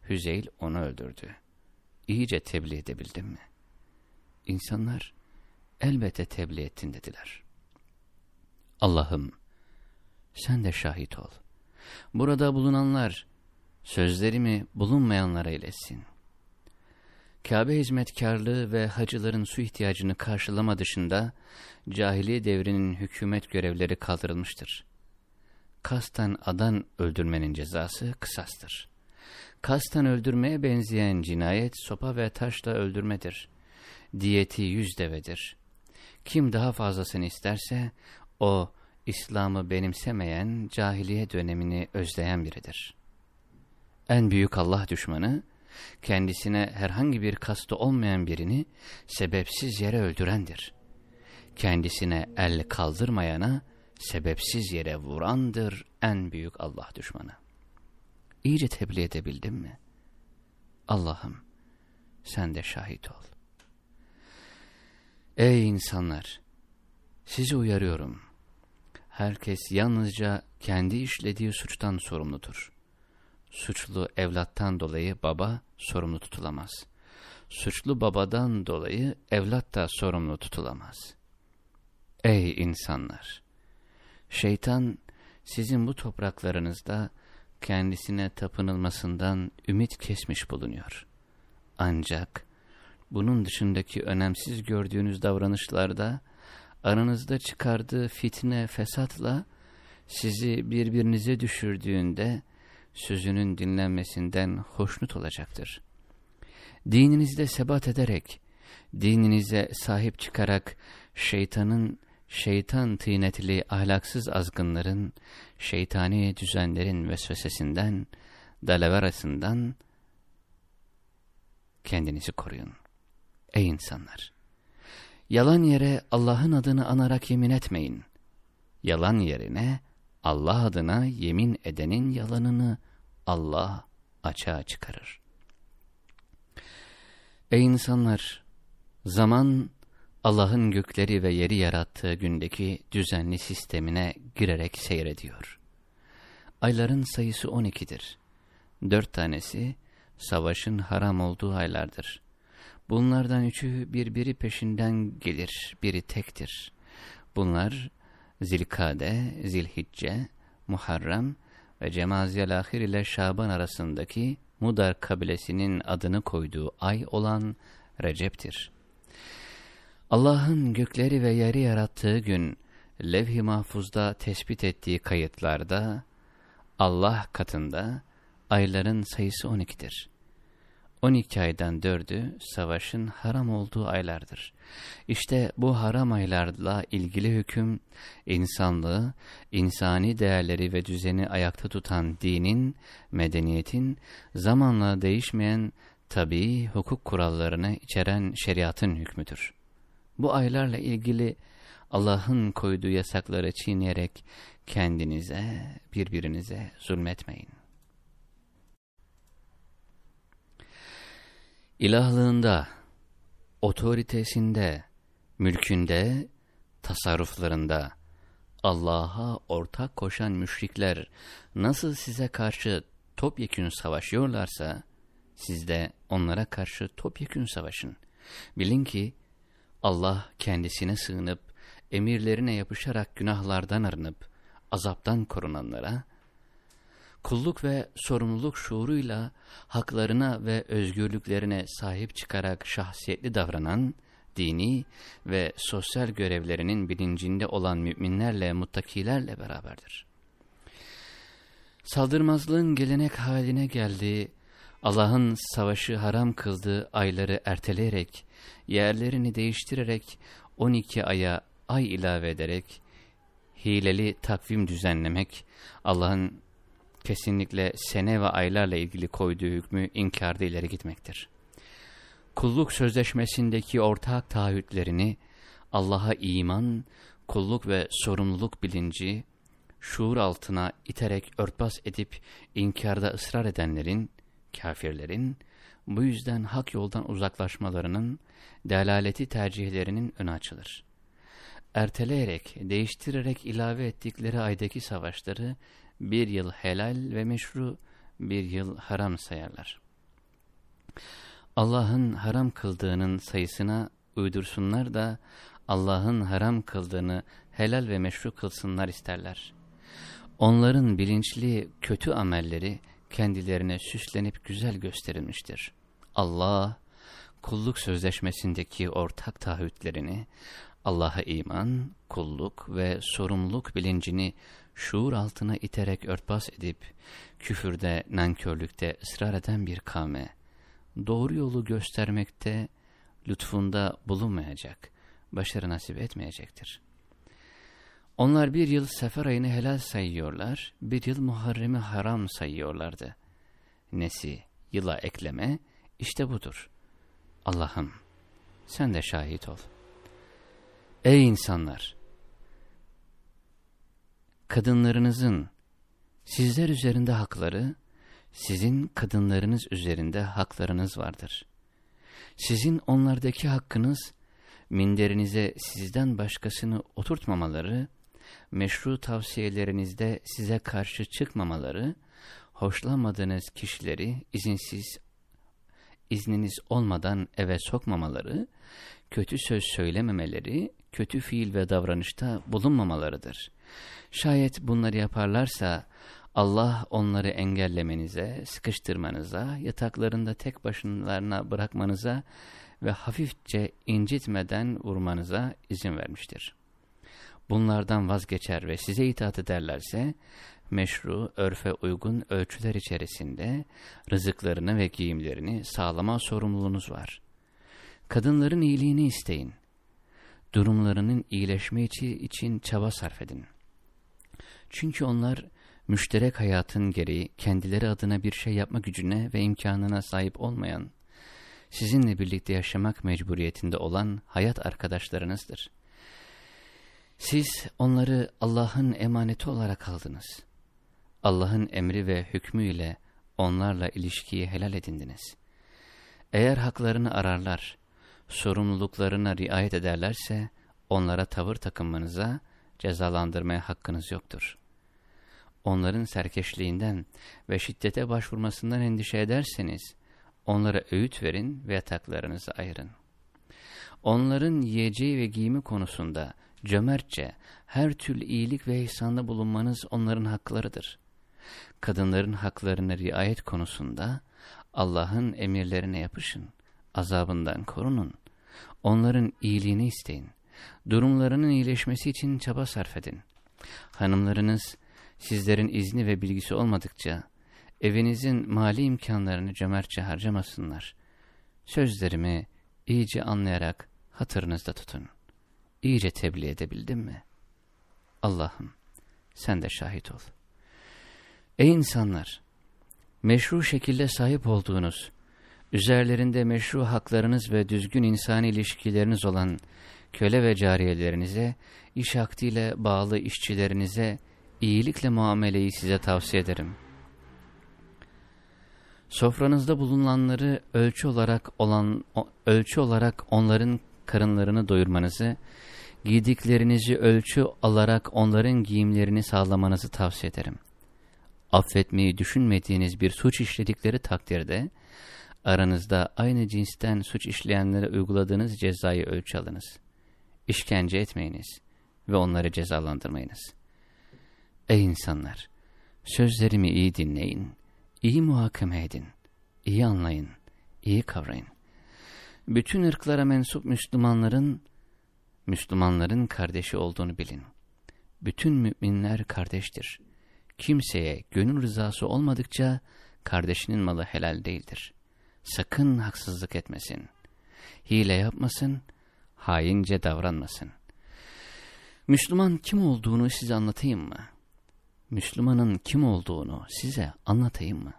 Hüzeyl onu öldürdü. İyice tebliğ edebildim mi? İnsanlar, elbette tebliğ ettin dediler. Allah'ım, sen de şahit ol. Burada bulunanlar, sözlerimi bulunmayanlara iletsin. Kabe hizmetkarlığı ve hacıların su ihtiyacını karşılama dışında, cahiliye devrinin hükümet görevleri kaldırılmıştır. Kasten adan öldürmenin cezası kısastır. Kasten öldürmeye benzeyen cinayet sopa ve taşla öldürmedir. Diyeti yüz devedir. Kim daha fazlasını isterse o İslam'ı benimsemeyen cahiliye dönemini özleyen biridir. En büyük Allah düşmanı, kendisine herhangi bir kastı olmayan birini sebepsiz yere öldürendir. Kendisine el kaldırmayana sebepsiz yere vurandır en büyük Allah düşmanı. İyice tebliğ edebildim mi? Allah'ım sen de şahit ol. Ey insanlar! Sizi uyarıyorum. Herkes yalnızca kendi işlediği suçtan sorumludur. Suçlu evlattan dolayı baba sorumlu tutulamaz. Suçlu babadan dolayı evlat da sorumlu tutulamaz. Ey insanlar! Şeytan sizin bu topraklarınızda kendisine tapınılmasından ümit kesmiş bulunuyor. Ancak bunun dışındaki önemsiz gördüğünüz davranışlarda aranızda çıkardığı fitne, fesatla sizi birbirinize düşürdüğünde sözünün dinlenmesinden hoşnut olacaktır. Dininizde sebat ederek, dininize sahip çıkarak şeytanın, şeytan tıynetli ahlaksız azgınların, şeytani düzenlerin vesvesesinden, dalaverasından kendinizi koruyun. Ey insanlar! Yalan yere Allah'ın adını anarak yemin etmeyin. Yalan yerine Allah adına yemin edenin yalanını Allah açığa çıkarır. Ey insanlar! Zaman Allah'ın gökleri ve yeri yarattığı gündeki düzenli sistemine girerek seyrediyor. Ayların sayısı 12'dir. Dört tanesi savaşın haram olduğu aylardır. Bunlardan üçü birbiri peşinden gelir, biri tektir. Bunlar Zilkade, Zilhicce, Muharrem ve Cemaziyel Ahir ile Şaban arasındaki Mudar kabilesinin adını koyduğu ay olan Recep'tir. Allah'ın gökleri ve yeri yarattığı gün levh-i mahfuzda tespit ettiği kayıtlarda Allah katında ayların sayısı 12'dir. 12 aydan dördü savaşın haram olduğu aylardır. İşte bu haram aylarla ilgili hüküm, insanlığı, insani değerleri ve düzeni ayakta tutan dinin, medeniyetin, zamanla değişmeyen tabii hukuk kurallarını içeren şeriatın hükmüdür. Bu aylarla ilgili Allah'ın koyduğu yasakları çiğneyerek kendinize, birbirinize zulmetmeyin. İlahlığında, otoritesinde, mülkünde, tasarruflarında Allah'a ortak koşan müşrikler nasıl size karşı topyekün savaşıyorlarsa, siz de onlara karşı topyekün savaşın. Bilin ki Allah kendisine sığınıp, emirlerine yapışarak günahlardan arınıp, azaptan korunanlara, kulluk ve sorumluluk şuuruyla haklarına ve özgürlüklerine sahip çıkarak şahsiyetli davranan, dini ve sosyal görevlerinin bilincinde olan müminlerle, muttakilerle beraberdir. Saldırmazlığın gelenek haline geldiği, Allah'ın savaşı haram kıldığı ayları erteleyerek, yerlerini değiştirerek 12 aya ay ilave ederek, hileli takvim düzenlemek, Allah'ın kesinlikle sene ve aylarla ilgili koyduğu hükmü inkarda ileri gitmektir. Kulluk sözleşmesindeki ortak taahhütlerini Allah'a iman, kulluk ve sorumluluk bilinci, şuur altına iterek örtbas edip inkarda ısrar edenlerin, kafirlerin, bu yüzden hak yoldan uzaklaşmalarının, delaleti tercihlerinin önü açılır. Erteleyerek, değiştirerek ilave ettikleri aydaki savaşları bir yıl helal ve meşru, bir yıl haram sayarlar. Allah'ın haram kıldığının sayısına uydursunlar da Allah'ın haram kıldığını helal ve meşru kılsınlar isterler. Onların bilinçli kötü amelleri kendilerine süslenip güzel gösterilmiştir. Allah, kulluk sözleşmesindeki ortak taahhütlerini, Allah'a iman, kulluk ve sorumluluk bilincini şuur altına iterek örtbas edip, küfürde, nankörlükte ısrar eden bir kavme, doğru yolu göstermekte, lütfunda bulunmayacak, başarı nasip etmeyecektir. Onlar bir yıl sefer ayını helal sayıyorlar, bir yıl Muharrem'i haram sayıyorlardı. Nesi, yıla ekleme, işte budur. Allah'ım, sen de şahit ol. Ey insanlar! Kadınlarınızın sizler üzerinde hakları, sizin kadınlarınız üzerinde haklarınız vardır. Sizin onlardaki hakkınız, minderinize sizden başkasını oturtmamaları, meşru tavsiyelerinizde size karşı çıkmamaları, hoşlanmadığınız kişileri izinsiz, izniniz olmadan eve sokmamaları, kötü söz söylememeleri, kötü fiil ve davranışta bulunmamalarıdır. Şayet bunları yaparlarsa, Allah onları engellemenize, sıkıştırmanıza, yataklarında tek başlarına bırakmanıza ve hafifçe incitmeden vurmanıza izin vermiştir bunlardan vazgeçer ve size itaat ederlerse, meşru, örfe uygun ölçüler içerisinde rızıklarını ve giyimlerini sağlama sorumluluğunuz var. Kadınların iyiliğini isteyin. Durumlarının iyileşme için çaba sarf edin. Çünkü onlar müşterek hayatın gereği kendileri adına bir şey yapma gücüne ve imkanına sahip olmayan, sizinle birlikte yaşamak mecburiyetinde olan hayat arkadaşlarınızdır. Siz onları Allah'ın emaneti olarak aldınız. Allah'ın emri ve hükmüyle onlarla ilişkiyi helal edindiniz. Eğer haklarını ararlar, sorumluluklarına riayet ederlerse, onlara tavır takınmanıza, cezalandırmaya hakkınız yoktur. Onların serkeşliğinden ve şiddete başvurmasından endişe ederseniz, onlara öğüt verin ve yataklarınızı ayırın. Onların yiyeceği ve giyimi konusunda, cömertçe, her türlü iyilik ve ihsanda bulunmanız onların haklarıdır. Kadınların haklarına riayet konusunda Allah'ın emirlerine yapışın, azabından korunun, onların iyiliğini isteyin, durumlarının iyileşmesi için çaba sarf edin. Hanımlarınız sizlerin izni ve bilgisi olmadıkça evinizin mali imkanlarını cömertçe harcamasınlar. Sözlerimi iyice anlayarak hatırınızda tutun.'' iyice tebliğ edebildim mi? Allah'ım sen de şahit ol. Ey insanlar! Meşru şekilde sahip olduğunuz, üzerlerinde meşru haklarınız ve düzgün insani ilişkileriniz olan köle ve cariyelerinize, iş akdiyle bağlı işçilerinize, iyilikle muameleyi size tavsiye ederim. Sofranızda bulunanları ölçü olarak olan ölçü olarak onların karınlarını doyurmanızı giydiklerinizi ölçü alarak onların giyimlerini sağlamanızı tavsiye ederim. Affetmeyi düşünmediğiniz bir suç işledikleri takdirde, aranızda aynı cinsten suç işleyenlere uyguladığınız cezayı ölçü alınız. İşkence etmeyiniz ve onları cezalandırmayınız. Ey insanlar! Sözlerimi iyi dinleyin, iyi muhakeme edin, iyi anlayın, iyi kavrayın. Bütün ırklara mensup Müslümanların, Müslümanların kardeşi olduğunu bilin. Bütün müminler kardeştir. Kimseye gönül rızası olmadıkça kardeşinin malı helal değildir. Sakın haksızlık etmesin. Hile yapmasın, haince davranmasın. Müslüman kim olduğunu size anlatayım mı? Müslümanın kim olduğunu size anlatayım mı?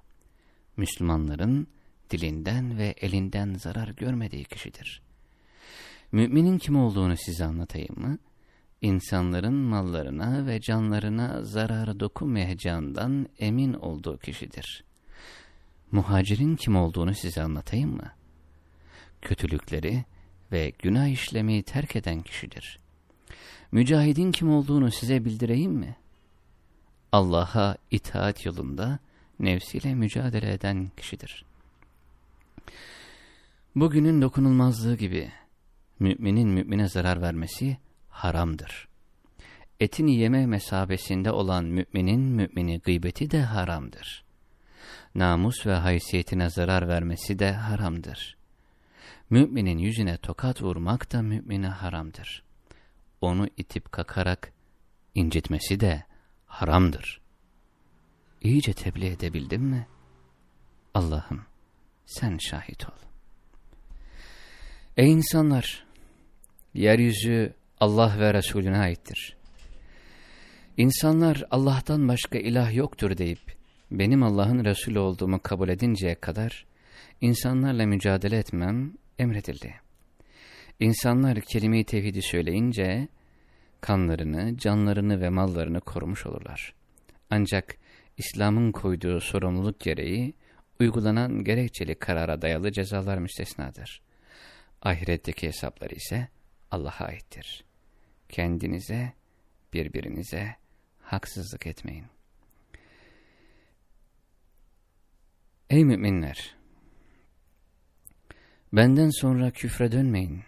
Müslümanların dilinden ve elinden zarar görmediği kişidir. Müminin kim olduğunu size anlatayım mı? İnsanların mallarına ve canlarına zararı dokunmayacağından emin olduğu kişidir. Muhacirin kim olduğunu size anlatayım mı? Kötülükleri ve günah işlemeyi terk eden kişidir. Mücahidin kim olduğunu size bildireyim mi? Allah'a itaat yolunda nefsiyle mücadele eden kişidir. Bugünün dokunulmazlığı gibi müminin mümine zarar vermesi haramdır. Etin yeme mesabesinde olan müminin mümini gıybeti de haramdır. Namus ve haysiyetine zarar vermesi de haramdır. Müminin yüzüne tokat vurmak da mümine haramdır. Onu itip kakarak incitmesi de haramdır. İyice tebliğ edebildim mi? Allah'ım sen şahit ol. Ey insanlar! Yeryüzü Allah ve Resulüne aittir. İnsanlar Allah'tan başka ilah yoktur deyip benim Allah'ın Resulü olduğumu kabul edinceye kadar insanlarla mücadele etmem emredildi. İnsanlar kelime-i tevhidi söyleyince kanlarını, canlarını ve mallarını korumuş olurlar. Ancak İslam'ın koyduğu sorumluluk gereği uygulanan gerekçeli karara dayalı cezalar müstesnadır. Ahiretteki hesapları ise Allah'a aittir. Kendinize, birbirinize haksızlık etmeyin. Ey müminler! Benden sonra küfre dönmeyin.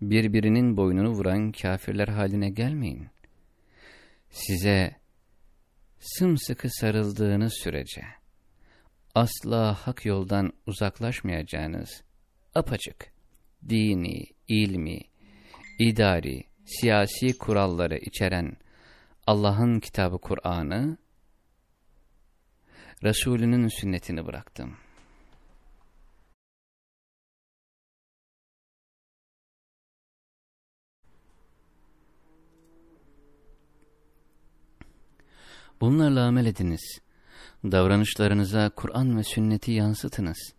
Birbirinin boynunu vuran kafirler haline gelmeyin. Size sımsıkı sarıldığınız sürece asla hak yoldan uzaklaşmayacağınız apaçık, dini, ilmi, idari, siyasi kuralları içeren Allah'ın kitabı Kur'an'ı, Resulünün sünnetini bıraktım. Bunlarla amel ediniz. Davranışlarınıza Kur'an ve sünneti yansıtınız.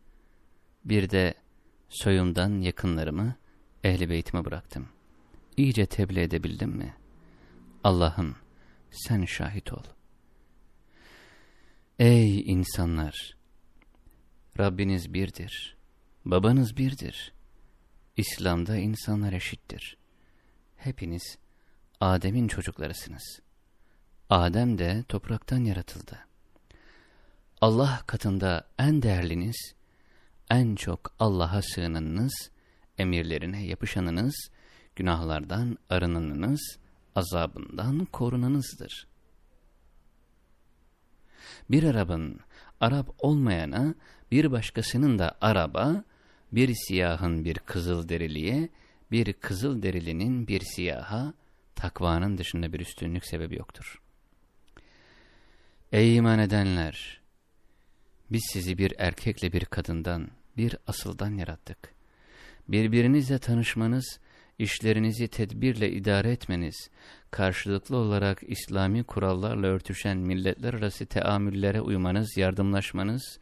Bir de soyumdan yakınlarımı, ehli beytime bıraktım. İyice tebliğ edebildim mi? Allah'ım sen şahit ol. Ey insanlar! Rabbiniz birdir, babanız birdir. İslam'da insanlar eşittir. Hepiniz Adem'in çocuklarısınız. Adem de topraktan yaratıldı. Allah katında en değerliniz, en çok Allah'a sığınınız, emirlerine yapışanınız, günahlardan arınanınız, azabından korunanızdır. Bir Arap'ın Arap olmayana, bir başkasının da araba, bir siyahın bir kızıl deriliye, bir kızıl derilinin bir siyaha, takvanın dışında bir üstünlük sebebi yoktur. Ey iman edenler! Biz sizi bir erkekle bir kadından, bir asıldan yarattık. Birbirinizle tanışmanız, işlerinizi tedbirle idare etmeniz, karşılıklı olarak İslami kurallarla örtüşen milletler arası teamüllere uymanız, yardımlaşmanız,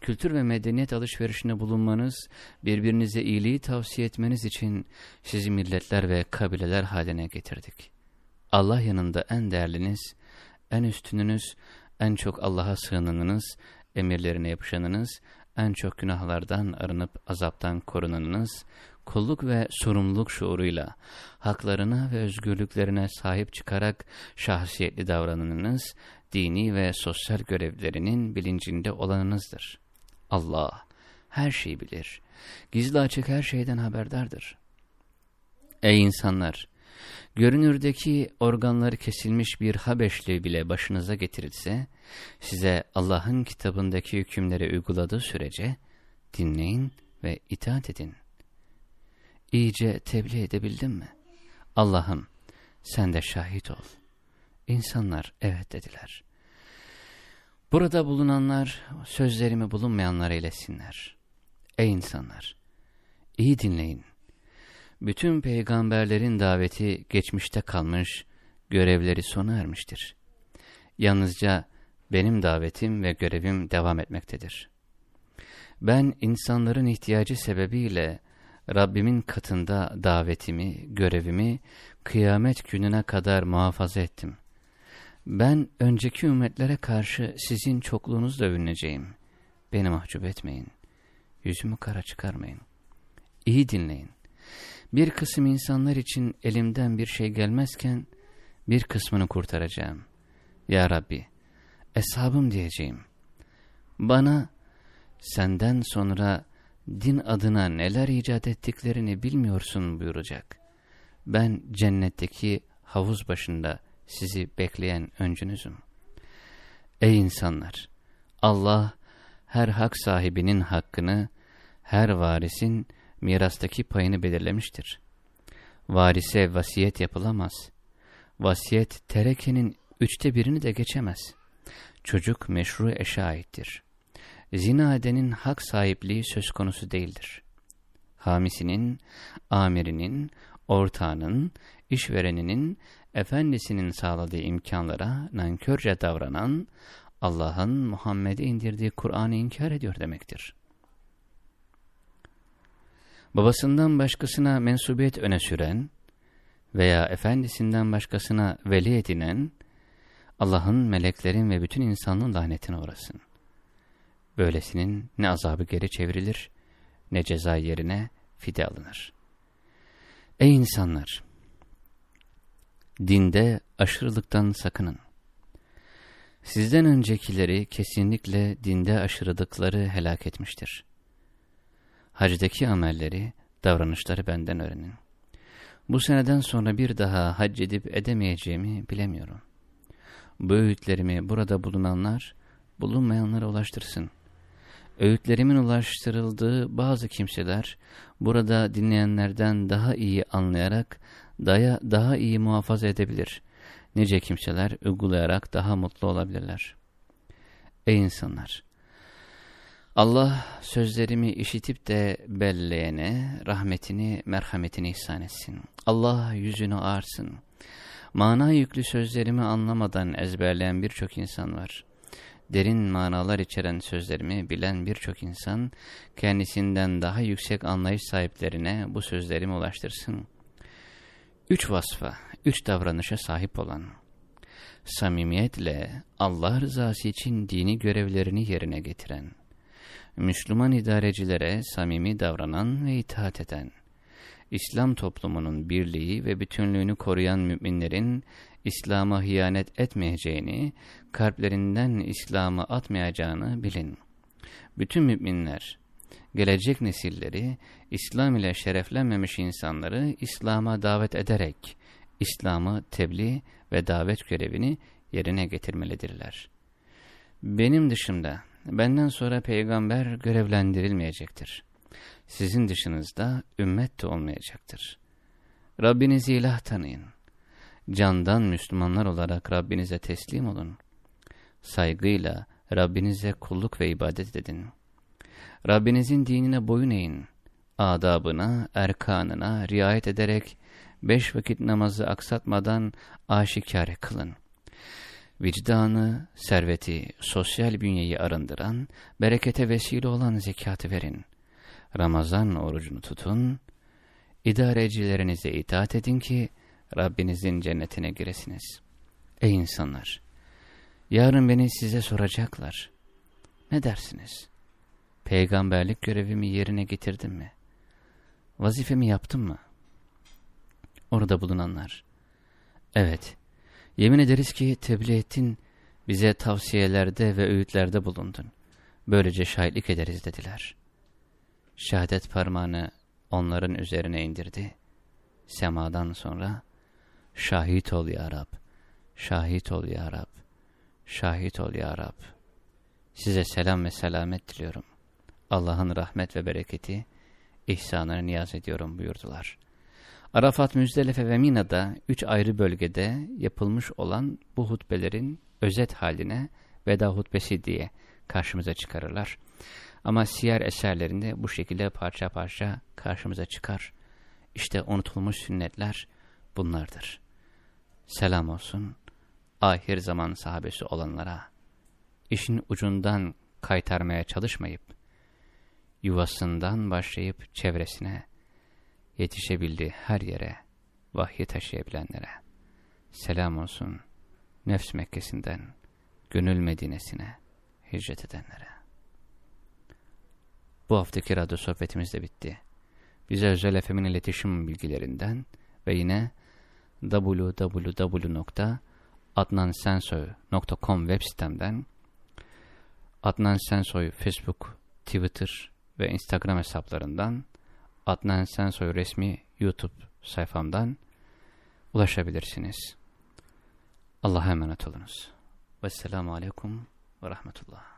kültür ve medeniyet alışverişinde bulunmanız, birbirinize iyiliği tavsiye etmeniz için sizi milletler ve kabileler haline getirdik. Allah yanında en değerliniz, en üstününüz, en çok Allah'a sığınanınız, emirlerine yapışanınız, en çok günahlardan arınıp azaptan korunanınız, kulluk ve sorumluluk şuuruyla haklarına ve özgürlüklerine sahip çıkarak şahsiyetli davrananınız, dini ve sosyal görevlerinin bilincinde olanınızdır. Allah her şeyi bilir, gizli açık her şeyden haberdardır. Ey insanlar! Görünürdeki organları kesilmiş bir Habeşli bile başınıza getirilse, size Allah'ın kitabındaki hükümleri uyguladığı sürece dinleyin ve itaat edin. İyice tebliğ edebildim mi? Allah'ım sen de şahit ol. İnsanlar evet dediler. Burada bulunanlar sözlerimi bulunmayanlar eylesinler. Ey insanlar! iyi dinleyin. Bütün peygamberlerin daveti geçmişte kalmış, görevleri sona ermiştir. Yalnızca benim davetim ve görevim devam etmektedir. Ben insanların ihtiyacı sebebiyle Rabbimin katında davetimi, görevimi kıyamet gününe kadar muhafaza ettim. Ben önceki ümmetlere karşı sizin çokluğunuzla övüneceğim. Beni mahcup etmeyin. Yüzümü kara çıkarmayın. İyi dinleyin. Bir kısım insanlar için elimden bir şey gelmezken bir kısmını kurtaracağım. Ya Rabbi, eshabım diyeceğim. Bana senden sonra din adına neler icat ettiklerini bilmiyorsun buyuracak. Ben cennetteki havuz başında sizi bekleyen öncünüzüm. Ey insanlar! Allah her hak sahibinin hakkını, her varisin mirastaki payını belirlemiştir. Varise vasiyet yapılamaz. Vasiyet terekenin üçte birini de geçemez. Çocuk meşru eşe aittir. Zina edenin hak sahipliği söz konusu değildir. Hamisinin, amirinin, ortağının, işvereninin, efendisinin sağladığı imkanlara nankörce davranan, Allah'ın Muhammed'e indirdiği Kur'an'ı inkar ediyor demektir. Babasından başkasına mensubiyet öne süren veya efendisinden başkasına veli edinen, Allah'ın, meleklerin ve bütün insanlığın lanetine uğrasın. Böylesinin ne azabı geri çevrilir, ne ceza yerine fide alınır. Ey insanlar! Dinde aşırılıktan sakının. Sizden öncekileri kesinlikle dinde aşırılıkları helak etmiştir. Hacdaki amelleri, davranışları benden öğrenin. Bu seneden sonra bir daha hac edip edemeyeceğimi bilemiyorum. Bu öğütlerimi burada bulunanlar, bulunmayanlara ulaştırsın. Öğütlerimin ulaştırıldığı bazı kimseler, burada dinleyenlerden daha iyi anlayarak, daya, daha iyi muhafaza edebilir. Nice kimseler uygulayarak daha mutlu olabilirler. Ey insanlar! Allah sözlerimi işitip de belleyene rahmetini, merhametini ihsan etsin. Allah yüzünü ağarsın. Mana yüklü sözlerimi anlamadan ezberleyen birçok insan var. Derin manalar içeren sözlerimi bilen birçok insan, kendisinden daha yüksek anlayış sahiplerine bu sözlerimi ulaştırsın. Üç vasfa, üç davranışa sahip olan, samimiyetle Allah rızası için dini görevlerini yerine getiren, Müslüman idarecilere samimi davranan ve itaat eden, İslam toplumunun birliği ve bütünlüğünü koruyan müminlerin İslam'a hıyanet etmeyeceğini, kalplerinden İslam'a atmayacağını bilin. Bütün müminler, gelecek nesilleri, İslam ile şereflenmemiş insanları İslam'a davet ederek, İslam'ı tebliğ ve davet görevini yerine getirmelidirler. Benim dışımda, benden sonra peygamber görevlendirilmeyecektir. Sizin dışınızda ümmet de olmayacaktır. Rabbinizi ilah tanıyın. Candan Müslümanlar olarak Rabbinize teslim olun. Saygıyla Rabbinize kulluk ve ibadet edin. Rabbinizin dinine boyun eğin. Adabına, erkanına riayet ederek beş vakit namazı aksatmadan aşikare kılın vicdanı, serveti, sosyal bünyeyi arındıran, berekete vesile olan zekatı verin. Ramazan orucunu tutun, idarecilerinize itaat edin ki Rabbinizin cennetine giresiniz. Ey insanlar! Yarın beni size soracaklar. Ne dersiniz? Peygamberlik görevimi yerine getirdim mi? Vazifemi yaptım mı? Orada bulunanlar. Evet, Yemin ederiz ki tebliğ ettin, bize tavsiyelerde ve öğütlerde bulundun. Böylece şahitlik ederiz dediler. Şehadet parmağını onların üzerine indirdi. Semadan sonra Şahit ol ya Rab. Şahit ol ya Rab. Şahit ol ya Rab. Size selam ve selamet diliyorum. Allah'ın rahmet ve bereketi, ihsanını niyaz ediyorum buyurdular. Arafat, Müzdelife ve Mina'da üç ayrı bölgede yapılmış olan bu hutbelerin özet haline veda hutbesi diye karşımıza çıkarırlar. Ama siyer eserlerinde bu şekilde parça parça karşımıza çıkar. İşte unutulmuş sünnetler bunlardır. Selam olsun ahir zaman sahabesi olanlara, işin ucundan kaytarmaya çalışmayıp, yuvasından başlayıp çevresine, yetişebildiği her yere, vahyi taşıyabilenlere, selam olsun nefs Mekkesi'nden, gönül Medine'sine hicret edenlere. Bu haftaki radyo sohbetimiz de bitti. Bize özel efemin iletişim bilgilerinden ve yine www.adnansensoy.com web sitemden Adnan Sensoy Facebook, Twitter ve Instagram hesaplarından Adnan Sensoy resmi YouTube sayfamdan ulaşabilirsiniz. Allah'a emanet olunuz. Vesselamu Aleyküm ve Rahmetullah.